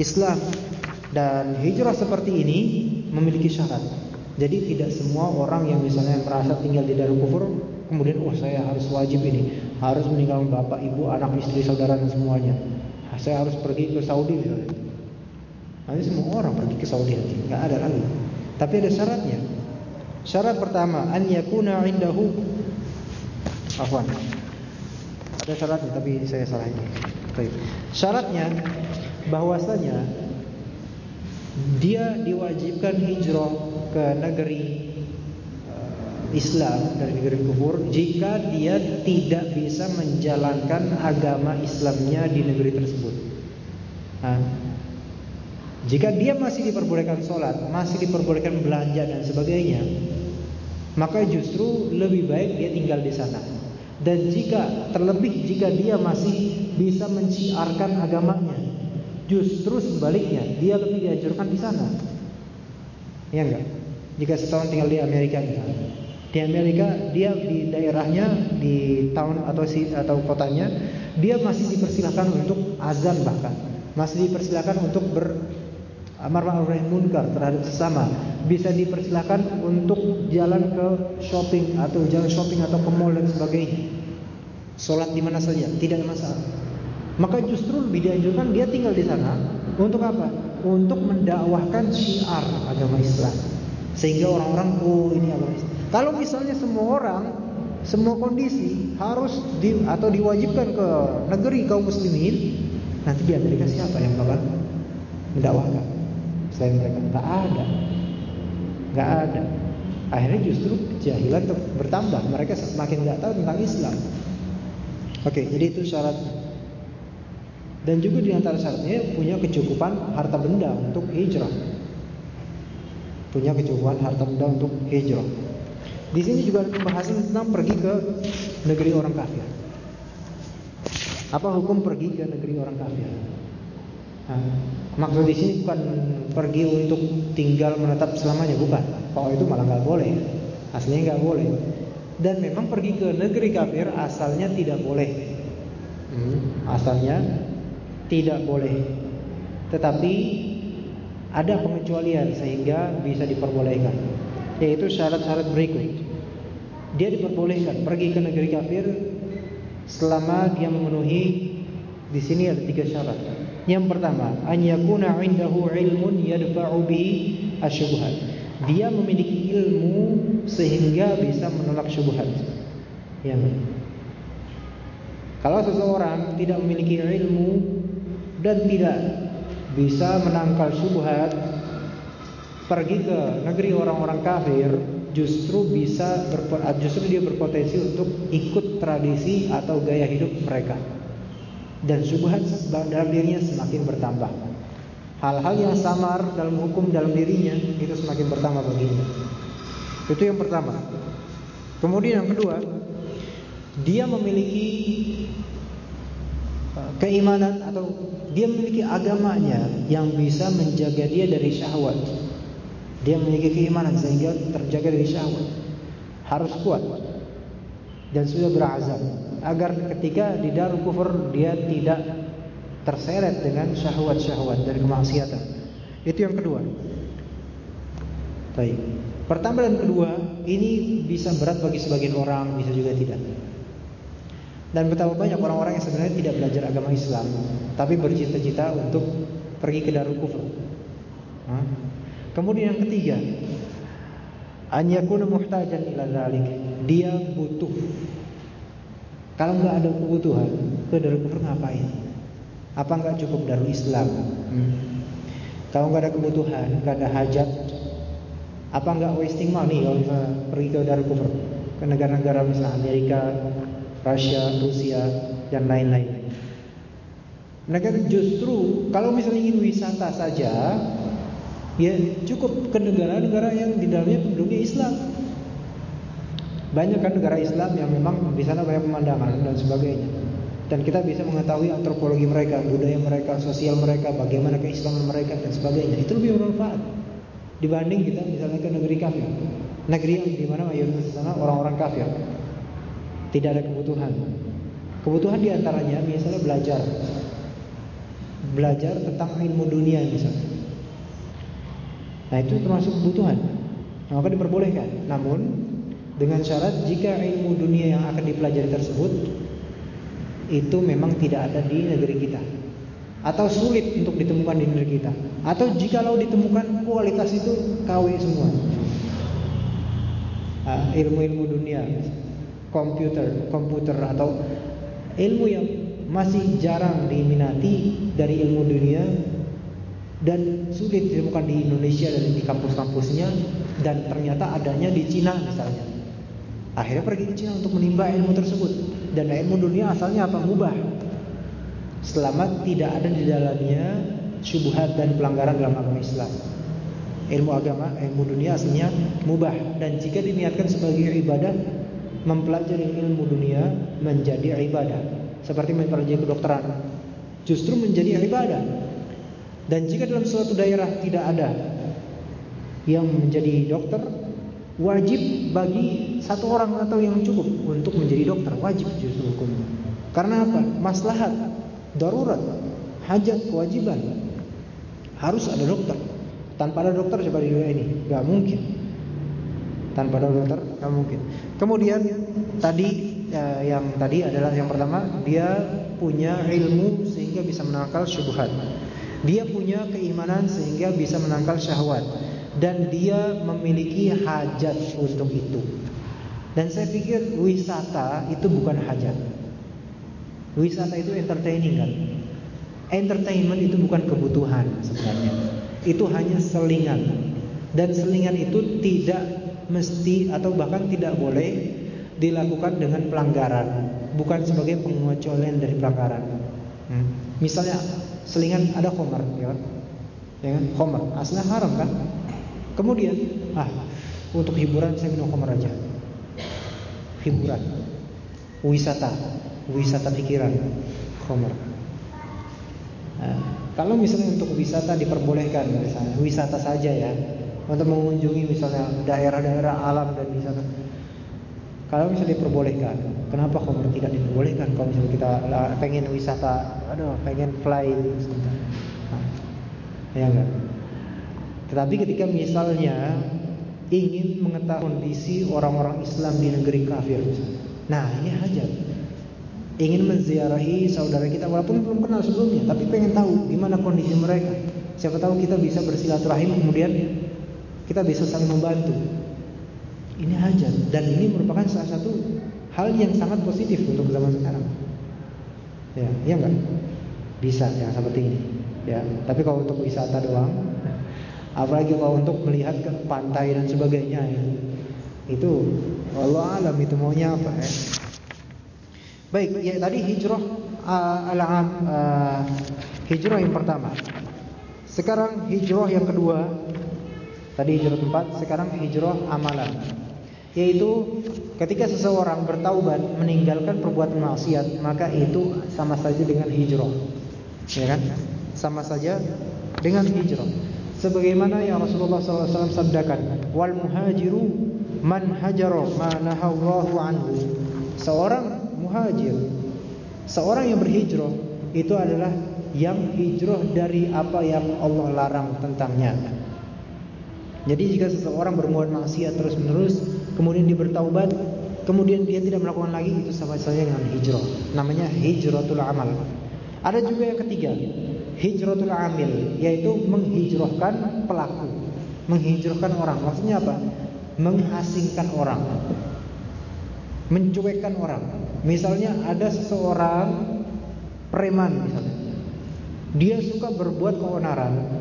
Islam dan hijrah seperti ini memiliki syarat. Jadi tidak semua orang yang misalnya merasa tinggal di daerah kufur kemudian oh saya harus wajib ini, harus meninggalkan bapak, ibu, anak, istri, saudara dan semuanya. Saya harus pergi ke Saudi. Nanti semua orang pergi ke Saudi nanti, nggak ada lagi. Tapi ada syaratnya. Syarat pertama, an yakuna indahu afwan. Ada syaratnya tapi saya salah ini. Baik. Syaratnya bahwasanya dia diwajibkan hijrah ke negeri Islam dari negeri kufur jika dia tidak bisa menjalankan agama Islamnya di negeri tersebut. Nah, jika dia masih diperbolehkan sholat, masih diperbolehkan belanja dan sebagainya, maka justru lebih baik dia tinggal di sana. Dan jika terlebih jika dia masih bisa menciarkan agamanya, justru sebaliknya dia lebih dianjurkan di sana. Ya enggak? Jika setahun tinggal di Amerika. Di Amerika dia di daerahnya di tahun atau si atau kotanya dia masih dipersilakan untuk azan bahkan. Masih dipersilakan untuk ber amar ma'ruf nahi munkar terhadap sesama. Bisa dipersilakan untuk jalan ke shopping atau jalan shopping atau ke mall dan sebagainya. Sholat di mana saja tidak masalah. Maka justru lebih dianjurkan dia tinggal di sana untuk apa? Untuk mendakwahkan syiar agama Islam. Sehingga orang-orang oh ini agama Islam kalau misalnya semua orang semua kondisi harus di, atau diwajibkan ke negeri kaum muslimin nanti di Amerika siapa yang bakal mendakwahkan? Selain mereka nggak ada. Nggak ada. Akhirnya justru kejahilan bertambah. Mereka semakin nggak tahu tentang Islam. Oke jadi itu syarat dan juga di antara syaratnya punya kecukupan harta benda untuk hijrah. Punya kecukupan harta benda untuk hijrah di sini juga pembahasan tentang pergi ke negeri orang kafir apa hukum pergi ke negeri orang kafir Nah, maksud di sini bukan pergi untuk tinggal menetap selamanya, bukan. Kalau itu malah nggak boleh, aslinya nggak boleh. Dan memang pergi ke negeri kafir asalnya tidak boleh, hmm, asalnya tidak boleh. Tetapi ada pengecualian sehingga bisa diperbolehkan, yaitu syarat-syarat berikut. Dia diperbolehkan pergi ke negeri kafir selama dia memenuhi di sini ada tiga syarat. Yang pertama, an yakuna 'indahu ilmun yadfa'u bihi asyubhat. Dia memiliki ilmu sehingga bisa menolak syubhat. Ya. Kalau seseorang tidak memiliki ilmu dan tidak bisa menangkal syubhat, pergi ke negeri orang-orang kafir, justru bisa justru dia berpotensi untuk ikut tradisi atau gaya hidup mereka dan syubhat dalam dirinya semakin bertambah. Hal-hal yang samar dalam hukum dalam dirinya itu semakin bertambah baginya. Itu yang pertama. Kemudian yang kedua, dia memiliki uh, keimanan atau dia memiliki agamanya yang bisa menjaga dia dari syahwat. Dia memiliki keimanan sehingga terjaga dari syahwat. Harus kuat dan sudah berazam agar ketika di darul kufur dia tidak terseret dengan syahwat-syahwat dari kemaksiatan. Itu yang kedua. Baik. Pertama dan kedua ini bisa berat bagi sebagian orang, bisa juga tidak. Dan betapa banyak orang-orang yang sebenarnya tidak belajar agama Islam, tapi bercita-cita untuk pergi ke Darul Kufur. Kemudian yang ketiga, an yakuna muhtajan ila dzalik. Dia butuh. Kalau nggak ada kebutuhan, ke Darul Kufur ngapain? Apa nggak cukup Darul Islam? Hmm. Kalau nggak ada kebutuhan, nggak ada hajat, apa nggak wasting money kalau misalnya pergi ke Darul Kufur, ke negara-negara misalnya Amerika, Rusia, Rusia, dan lain-lain. Mereka justru kalau misalnya ingin wisata saja, ya cukup ke negara-negara yang di dalamnya penduduknya Islam. Banyak kan negara Islam yang memang di sana banyak pemandangan dan sebagainya. Dan kita bisa mengetahui antropologi mereka, budaya mereka, sosial mereka, bagaimana keislaman mereka dan sebagainya. Itu lebih bermanfaat dibanding kita misalnya ke negeri kafir. Negeri yang di mana mayoritas di sana orang-orang kafir. Tidak ada kebutuhan. Kebutuhan di antaranya misalnya belajar, belajar tentang ilmu dunia misalnya. Nah itu termasuk kebutuhan. Nah, maka diperbolehkan. Namun dengan syarat jika ilmu dunia yang akan dipelajari tersebut itu memang tidak ada di negeri kita atau sulit untuk ditemukan di negeri kita atau jikalau ditemukan kualitas itu KW semua ilmu-ilmu uh, dunia komputer, komputer atau ilmu yang masih jarang diminati dari ilmu dunia dan sulit ditemukan di Indonesia dan di kampus-kampusnya dan ternyata adanya di Cina misalnya. Akhirnya pergi ke Cina untuk menimba ilmu tersebut dan ilmu dunia asalnya apa mubah. Selama tidak ada di dalamnya syubhat dan pelanggaran dalam agama Islam. Ilmu agama, ilmu dunia aslinya mubah dan jika diniatkan sebagai ibadah mempelajari ilmu dunia menjadi ibadah seperti mempelajari kedokteran justru menjadi ibadah dan jika dalam suatu daerah tidak ada yang menjadi dokter wajib bagi satu orang atau yang cukup untuk menjadi dokter. Wajib justru hukumnya karena apa? Maslahat darurat hajat kewajiban. Harus ada dokter. Tanpa ada dokter coba di dunia ini? Nggak mungkin. Tanpa ada dokter nggak mungkin. Kemudian tadi eh, yang tadi adalah yang pertama dia punya ilmu sehingga bisa menangkal syubhat. Dia punya keimanan sehingga bisa menangkal syahwat dan dia memiliki hajat untuk itu. Dan saya pikir wisata itu bukan hajat. Wisata itu entertaining kan. Entertainment itu bukan kebutuhan sebenarnya. Itu hanya selingan. Dan selingan itu tidak mesti atau bahkan tidak boleh dilakukan dengan pelanggaran, bukan sebagai pengecualian dari pelanggaran. Hmm. Misalnya selingan ada homer, ya, ya kan? Homer, aslinya haram kan? Kemudian, ah, untuk hiburan saya minum homer aja. Hiburan, wisata, wisata pikiran, homer. Nah, kalau misalnya untuk wisata diperbolehkan misalnya wisata saja ya untuk mengunjungi misalnya daerah-daerah alam dan misalnya kalau misalnya diperbolehkan, kenapa khamr tidak diperbolehkan? Kalau misalnya kita pengen wisata, aduh, pengen fly ya enggak? Tetapi ketika misalnya ingin mengetahui kondisi orang-orang Islam di negeri kafir, nah ini hajat. Ingin menziarahi saudara kita walaupun belum kenal sebelumnya, tapi pengen tahu gimana kondisi mereka. Siapa tahu kita bisa bersilaturahim kemudian kita bisa saling membantu. Ini hajat dan ini merupakan salah satu hal yang sangat positif untuk zaman sekarang. Ya, iya enggak? Bisa ya seperti ini. Ya, tapi kalau untuk wisata doang, (laughs) apalagi kalau untuk melihat ke pantai dan sebagainya ya, itu Allah alam itu maunya apa ya. Baik, ya tadi hijrah uh, al-am uh, hijrah yang pertama. Sekarang hijrah yang kedua Tadi hijrah tempat, sekarang hijrah amalan. Yaitu ketika seseorang bertaubat meninggalkan perbuatan maksiat, maka itu sama saja dengan hijrah. Ya kan? Sama saja dengan hijrah. Sebagaimana yang Rasulullah SAW sabdakan, wal muhajiru man hajara ma nahallahu anhu. Seorang muhajir, seorang yang berhijrah itu adalah yang hijrah dari apa yang Allah larang tentangnya. Jadi jika seseorang berbuat maksiat terus-menerus kemudian dia bertaubat, kemudian dia tidak melakukan lagi itu sama saja dengan hijrah. Namanya hijratul amal. Ada juga yang ketiga, hijratul amil, yaitu menghijrahkan pelaku, menghijrahkan orang. Maksudnya apa? Mengasingkan orang, mencuekkan orang. Misalnya ada seseorang preman misalnya, dia suka berbuat keonaran,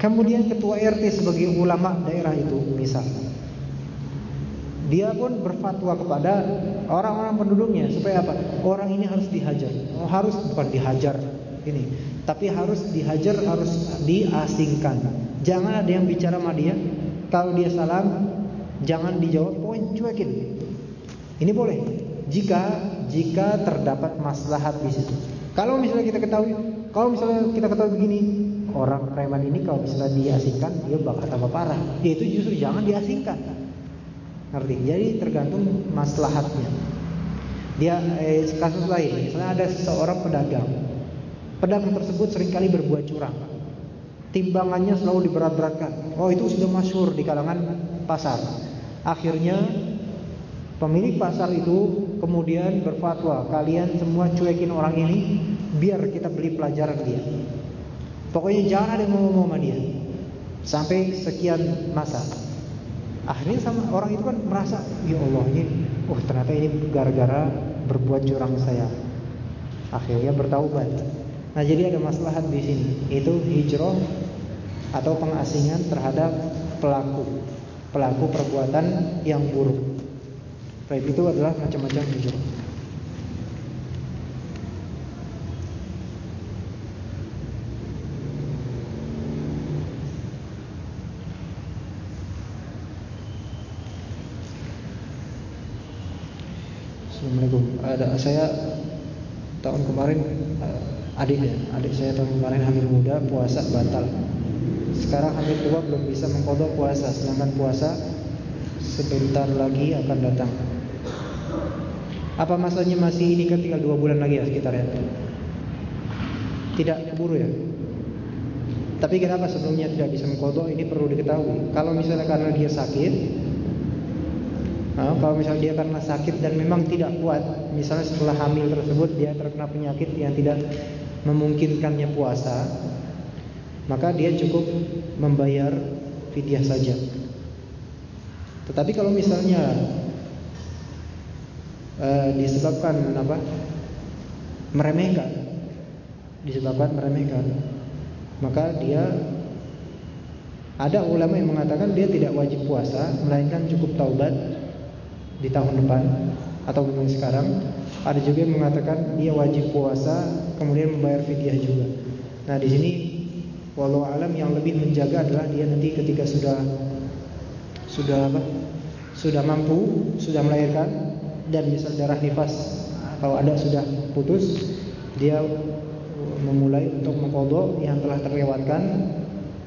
kemudian ketua RT sebagai ulama daerah itu misalnya dia pun berfatwa kepada orang-orang penduduknya supaya apa? Orang ini harus dihajar. Oh, harus bukan dihajar ini, tapi harus dihajar, harus diasingkan. Jangan ada yang bicara sama dia. Kalau dia salam, jangan dijawab, poin cuekin. Ini boleh jika jika terdapat maslahat di situ. Kalau misalnya kita ketahui, kalau misalnya kita ketahui begini, orang preman ini kalau misalnya diasingkan, dia bakal tambah parah. Ya itu justru jangan diasingkan. Ngerti? Jadi tergantung maslahatnya. Dia eh, kasus lain, misalnya ada seseorang pedagang. Pedagang tersebut sering kali berbuat curang. Timbangannya selalu diberat-beratkan. Oh, itu sudah masyhur di kalangan pasar. Akhirnya pemilik pasar itu kemudian berfatwa, kalian semua cuekin orang ini biar kita beli pelajaran dia. Pokoknya jangan ada yang sama dia. Sampai sekian masa. Akhirnya sama orang itu kan merasa, ya Allah ini, oh ternyata ini gara-gara berbuat curang saya. Akhirnya bertaubat. Nah jadi ada maslahat di sini, itu hijrah atau pengasingan terhadap pelaku pelaku perbuatan yang buruk. Baik itu adalah macam-macam hijrah. Ada saya tahun kemarin eh, adiknya, adik saya tahun kemarin hamil muda puasa batal. Sekarang hamil tua belum bisa mengkodok puasa, sedangkan puasa sebentar lagi akan datang. Apa masanya masih ini kan tinggal dua bulan lagi ya sekitarnya? Tidak keburu ya. Tapi kenapa sebelumnya tidak bisa mengkodok? Ini perlu diketahui. Kalau misalnya karena dia sakit, Nah, kalau misalnya dia karena sakit dan memang tidak kuat, misalnya setelah hamil tersebut dia terkena penyakit yang tidak memungkinkannya puasa, maka dia cukup membayar fidyah saja. Tetapi kalau misalnya uh, disebabkan apa? meremehkan, disebabkan meremehkan, maka dia ada ulama yang mengatakan dia tidak wajib puasa, melainkan cukup taubat di tahun depan atau mungkin sekarang ada juga yang mengatakan dia wajib puasa kemudian membayar fidyah juga. Nah, di sini walau alam yang lebih menjaga adalah dia nanti ketika sudah sudah apa? Sudah mampu, sudah melahirkan dan misal darah nifas kalau ada sudah putus, dia memulai untuk mengkodok yang telah terlewatkan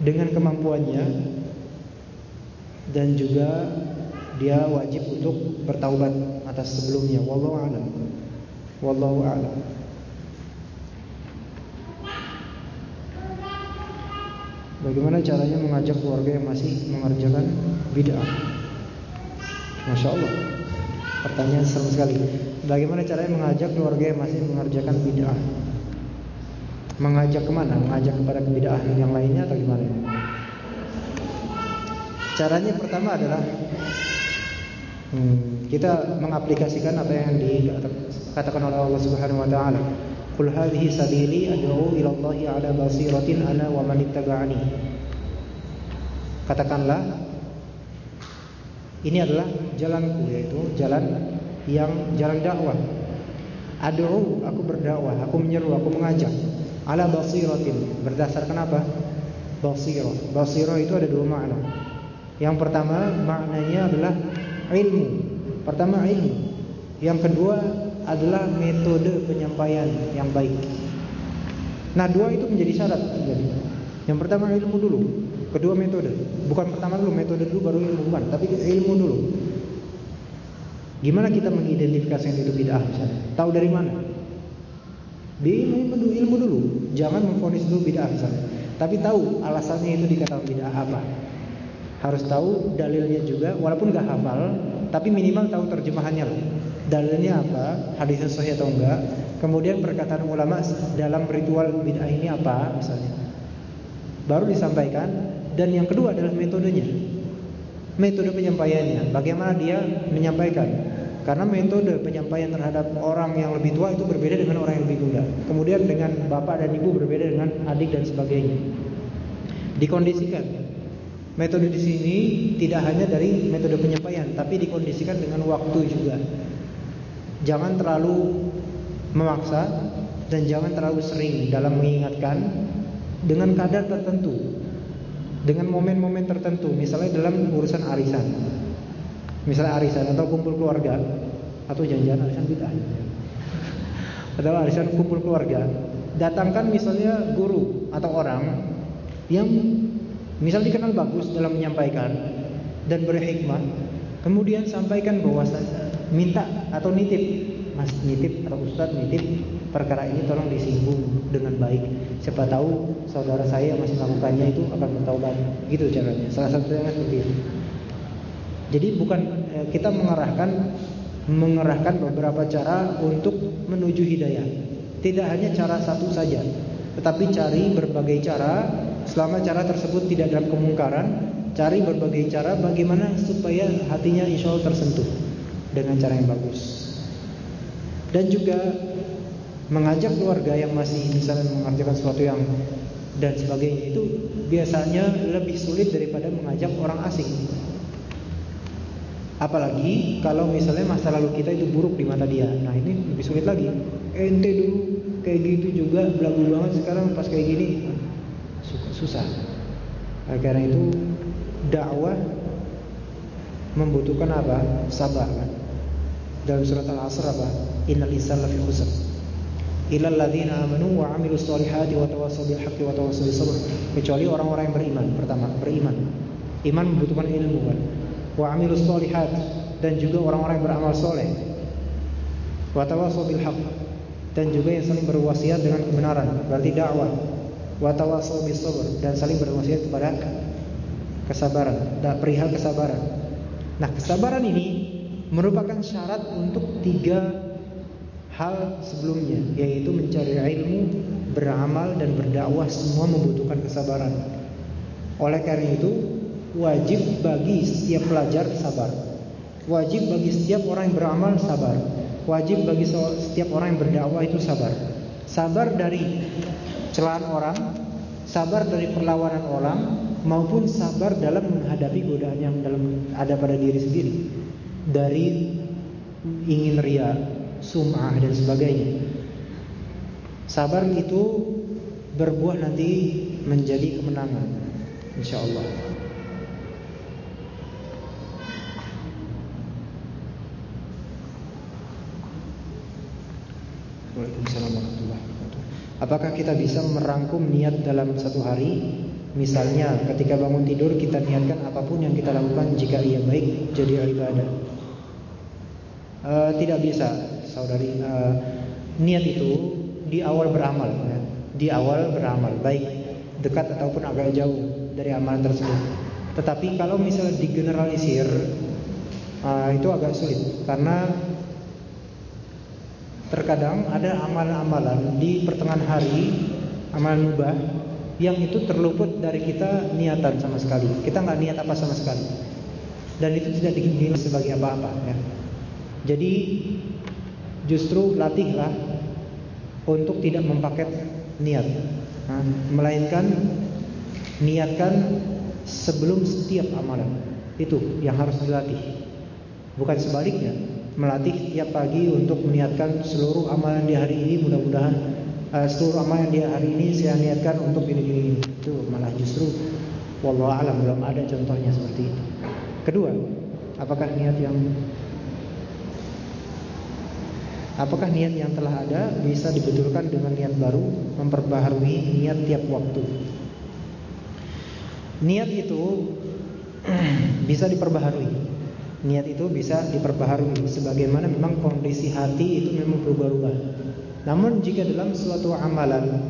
dengan kemampuannya dan juga dia wajib untuk bertaubat atas sebelumnya wallahu a'lam wallahu a'lam Bagaimana caranya mengajak keluarga yang masih mengerjakan bid'ah? Masya Allah Pertanyaan seru sekali Bagaimana caranya mengajak keluarga yang masih mengerjakan bid'ah? Mengajak ke mana? Mengajak kepada kebid'ahan yang lainnya atau gimana? Caranya pertama adalah Hmm, kita mengaplikasikan apa yang dikatakan oleh Allah Subhanahu wa taala. Qul hadhihi sabili ad'u ila Allah ala basiratin ana wa man ittaba'ani. Katakanlah ini adalah jalanku yaitu jalan yang jalan dakwah. Ad'u aku berdakwah, aku menyeru, aku mengajak ala basiratin berdasarkan apa? Basirah. Basirah itu ada dua makna. Yang pertama maknanya adalah ilmu. Pertama ilmu. Yang kedua adalah metode penyampaian yang baik. Nah, dua itu menjadi syarat jadi. Yang pertama ilmu dulu, kedua metode. Bukan pertama dulu metode dulu baru ilmu bukan, tapi ilmu dulu. Gimana kita mengidentifikasi yang itu bid'ah misalnya? Tahu dari mana? Di ilmu, ilmu, dulu. Jangan memfonis dulu bid'ah misalnya. Tapi tahu alasannya itu dikatakan bid'ah apa harus tahu dalilnya juga walaupun gak hafal tapi minimal tahu terjemahannya loh. Dalilnya apa? Hadisnya sahih atau enggak? Kemudian perkataan ulama dalam ritual bid'ah ini apa misalnya. Baru disampaikan dan yang kedua adalah metodenya. Metode penyampaiannya, bagaimana dia menyampaikan. Karena metode penyampaian terhadap orang yang lebih tua itu berbeda dengan orang yang lebih muda. Kemudian dengan bapak dan ibu berbeda dengan adik dan sebagainya. Dikondisikan. Metode di sini tidak hanya dari metode penyampaian, tapi dikondisikan dengan waktu juga. Jangan terlalu memaksa dan jangan terlalu sering dalam mengingatkan dengan kadar tertentu. Dengan momen-momen tertentu, misalnya dalam urusan arisan. Misalnya arisan atau kumpul keluarga atau janjian arisan bid'ah. Atau arisan kumpul keluarga, datangkan misalnya guru atau orang yang misal dikenal bagus dalam menyampaikan dan berhikmah, kemudian sampaikan bahwa minta atau nitip Mas nitip atau Ustadz nitip perkara ini tolong disinggung dengan baik. Siapa tahu saudara saya yang masih melakukannya itu akan bertaubat. Gitu caranya. Salah satunya seperti itu. Jadi bukan eh, kita mengarahkan mengerahkan beberapa cara untuk menuju hidayah. Tidak hanya cara satu saja, tetapi cari berbagai cara selama cara tersebut tidak dalam kemungkaran, cari berbagai cara bagaimana supaya hatinya insya Allah tersentuh dengan cara yang bagus dan juga mengajak keluarga yang masih misalnya mengerjakan sesuatu yang dan sebagainya itu biasanya lebih sulit daripada mengajak orang asing. Apalagi kalau misalnya masa lalu kita itu buruk di mata dia. Nah, ini lebih sulit lagi. Ente dulu kayak gitu juga belagu banget sekarang pas kayak gini susah. Nah, karena itu dakwah membutuhkan apa? Sabar kan. Dalam surat Al-Asr apa? Innal insana lafi khusr. Illa alladziina amanu wa 'amilus solihati wa tawassaw bil haqqi wa tawassaw bis sabr. Kecuali orang-orang yang beriman. Pertama, beriman. Iman membutuhkan ilmu kan. Wa 'amilus solihat dan juga orang-orang yang beramal soleh. Wa tawassaw bil haqq dan juga yang saling berwasiat dengan kebenaran. Berarti dakwah. Wa dan saling berwasiat kepada kesabaran, dan perihal kesabaran. Nah, kesabaran ini merupakan syarat untuk tiga hal sebelumnya yaitu mencari ilmu, beramal dan berdakwah semua membutuhkan kesabaran. Oleh karena itu wajib bagi setiap pelajar sabar. Wajib bagi setiap orang yang beramal sabar. Wajib bagi setiap orang yang berdakwah itu sabar. Sabar dari celaan orang, sabar dari perlawanan orang maupun sabar dalam menghadapi godaan yang dalam ada pada diri sendiri dari ingin ria, sum'ah dan sebagainya. Sabar itu berbuah nanti menjadi kemenangan insyaallah. Waalaikumsalam warahmatullahi wabarakatuh. Apakah kita bisa merangkum niat dalam satu hari? Misalnya ketika bangun tidur kita niatkan apa pun yang kita lakukan jika ia baik jadi ibadah. Uh, tidak bisa, saudari. Uh, niat itu di awal beramal, ya. di awal beramal, baik dekat ataupun agak jauh dari amalan tersebut. Tetapi kalau misalnya digeneralisir, uh, itu agak sulit karena terkadang ada amalan-amalan di pertengahan hari, amalan mubah yang itu terluput dari kita niatan sama sekali. Kita nggak niat apa sama sekali, dan itu tidak dinilai sebagai apa-apa. Ya. Jadi justru latihlah untuk tidak mempaket niat, nah, melainkan niatkan sebelum setiap amalan. Itu yang harus dilatih. Bukan sebaliknya, melatih tiap pagi untuk meniatkan seluruh amalan di hari ini mudah-mudahan uh, seluruh amalan di hari ini saya niatkan untuk ini-ini. Itu malah justru wallahu alam belum ada contohnya seperti itu. Kedua, apakah niat yang Apakah niat yang telah ada bisa dibetulkan dengan niat baru, memperbaharui niat tiap waktu? Niat itu (clears throat) bisa diperbaharui. Niat itu bisa diperbaharui sebagaimana memang kondisi hati itu memang berubah-ubah. Namun jika dalam suatu amalan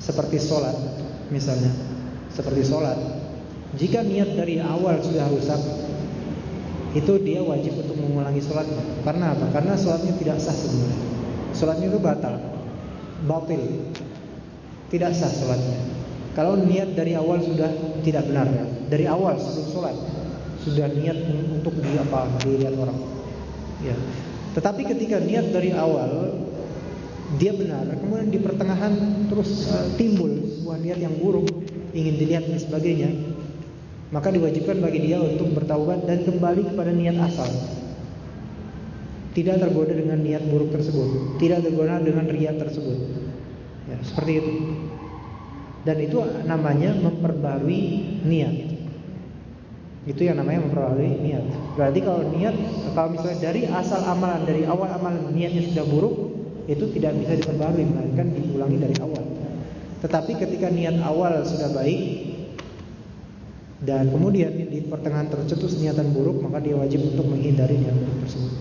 seperti sholat misalnya, seperti sholat, jika niat dari awal sudah rusak, itu dia wajib untuk mengulangi sholatnya. Karena apa? Karena sholatnya tidak sah sebenarnya. Sholatnya itu batal, batil, tidak sah sholatnya. Kalau niat dari awal sudah tidak benar. Dari awal sebelum sholat sudah niat untuk di apa dilihat orang. Ya. Tetapi ketika niat dari awal dia benar, kemudian di pertengahan terus uh, timbul sebuah niat yang buruk, ingin dilihat dan sebagainya, maka diwajibkan bagi dia untuk bertaubat dan kembali kepada niat asal. Tidak tergoda dengan niat buruk tersebut, tidak tergoda dengan riak tersebut. Ya, seperti itu. Dan itu namanya memperbarui niat. Itu yang namanya memperbarui niat. Berarti kalau niat, kalau misalnya dari asal amalan, dari awal amalan niatnya sudah buruk, itu tidak bisa diperbarui, melainkan diulangi dari awal. Tetapi ketika niat awal sudah baik, dan kemudian di pertengahan tercetus niatan buruk maka dia wajib untuk menghindari niat buruk tersebut.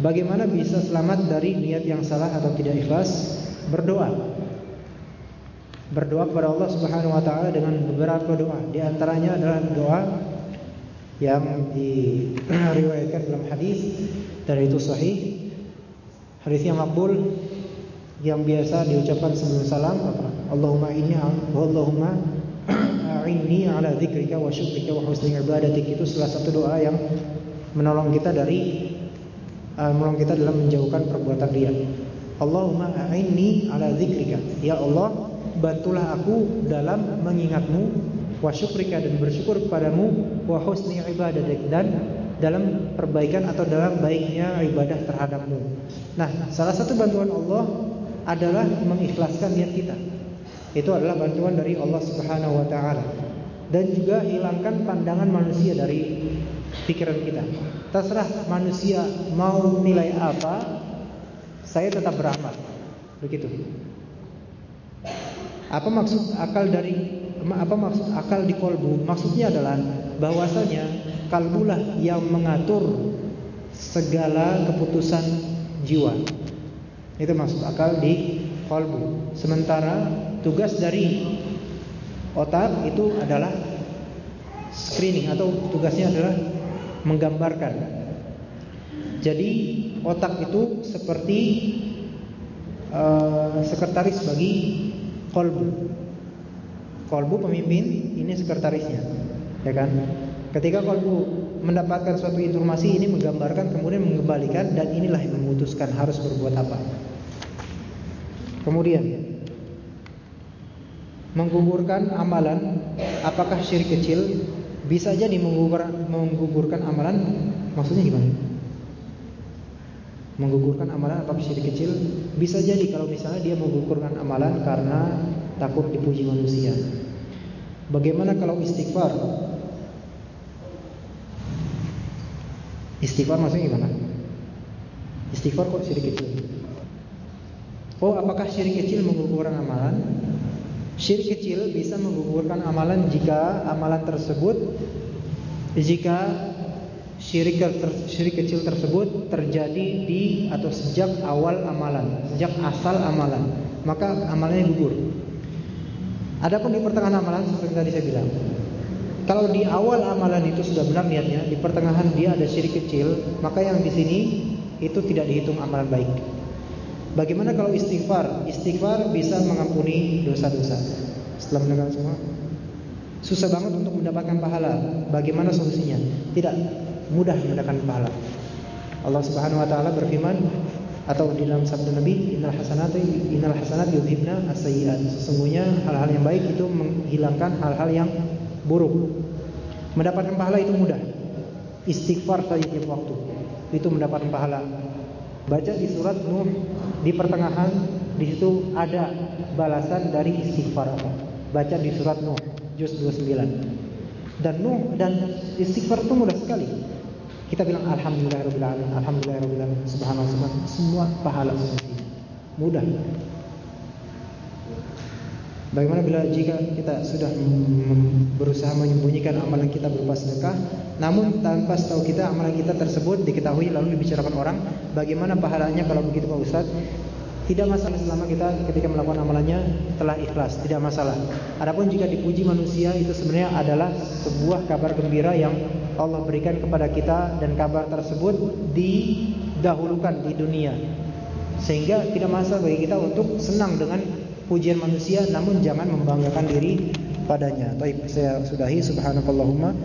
Bagaimana bisa selamat dari niat yang salah atau tidak ikhlas? Berdoa. Berdoa kepada Allah Subhanahu wa taala dengan beberapa doa. Di antaranya adalah doa yang diriwayatkan dalam hadis dan itu sahih. Hadis yang makbul yang biasa diucapkan sebelum salam apa? Allahumma inni Allahumma a'inni ala dzikrika wa syukrika wa husni ibadatik itu salah satu doa yang menolong kita dari uh, menolong kita dalam menjauhkan perbuatan riya. Allahumma a'inni ala dzikrika. Ya Allah, bantulah aku dalam mengingatmu wa syukrika dan bersyukur kepadamu wa husni ibadatik dan dalam perbaikan atau dalam baiknya ibadah terhadapmu. Nah, salah satu bantuan Allah adalah mengikhlaskan niat kita. Itu adalah bantuan dari Allah Subhanahu wa taala. Dan juga hilangkan pandangan manusia dari pikiran kita. Terserah manusia mau nilai apa, saya tetap beramal. Begitu. Apa maksud akal dari apa maksud akal di kolbu? Maksudnya adalah bahwasanya kalbulah yang mengatur segala keputusan jiwa. Itu maksud akal di kolbu. Sementara tugas dari otak itu adalah screening atau tugasnya adalah menggambarkan. Jadi otak itu seperti uh, sekretaris bagi kolbu. Kolbu pemimpin, ini sekretarisnya, ya kan? Ketika kolbu mendapatkan suatu informasi ini menggambarkan kemudian mengembalikan dan inilah yang memutuskan harus berbuat apa. Kemudian menggugurkan amalan apakah syirik kecil bisa jadi menggugurkan, amalan maksudnya gimana? Menggugurkan amalan apakah syirik kecil bisa jadi kalau misalnya dia menggugurkan amalan karena takut dipuji manusia. Bagaimana kalau istighfar? Istighfar maksudnya gimana? Istighfar kok syirik kecil? Oh, apakah syirik kecil menggugurkan amalan? Syirik kecil bisa menggugurkan amalan jika amalan tersebut jika syirik syirik kecil tersebut terjadi di atau sejak awal amalan, sejak asal amalan, maka amalannya gugur. Adapun di pertengahan amalan seperti tadi saya bilang, kalau di awal amalan itu sudah benar niatnya, di pertengahan dia ada syirik kecil, maka yang di sini itu tidak dihitung amalan baik. Bagaimana kalau istighfar? Istighfar bisa mengampuni dosa-dosa. Setelah mendengar semua, susah banget untuk mendapatkan pahala. Bagaimana solusinya? Tidak mudah mendapatkan pahala. Allah Subhanahu wa taala berfirman atau di dalam sabda Nabi, "Innal hasanati innal hasanat yudhibna as-sayyi'at." Sesungguhnya hal-hal yang baik itu menghilangkan hal-hal yang buruk. Mendapatkan pahala itu mudah. Istighfar saja tiap waktu. Itu mendapatkan pahala. Baca di surat Nuh di pertengahan di situ ada balasan dari istighfar? Baca di surat Nuh juz 29. Dan Nuh dan istighfar itu mudah sekali. Kita bilang alamin, alhamdulillahirabbil alamin, subhanallah, semua pahala. Mudah. Bagaimana bila jika kita sudah berusaha menyembunyikan amalan kita berupa sedekah, namun tanpa setahu kita amalan kita tersebut diketahui lalu dibicarakan orang, bagaimana pahalanya kalau begitu Pak Ustaz? Tidak masalah selama kita ketika melakukan amalannya telah ikhlas, tidak masalah. Adapun jika dipuji manusia itu sebenarnya adalah sebuah kabar gembira yang Allah berikan kepada kita dan kabar tersebut didahulukan di dunia. Sehingga tidak masalah bagi kita untuk senang dengan pujian manusia namun jangan membanggakan diri padanya. Baik, saya sudahi subhanakallahumma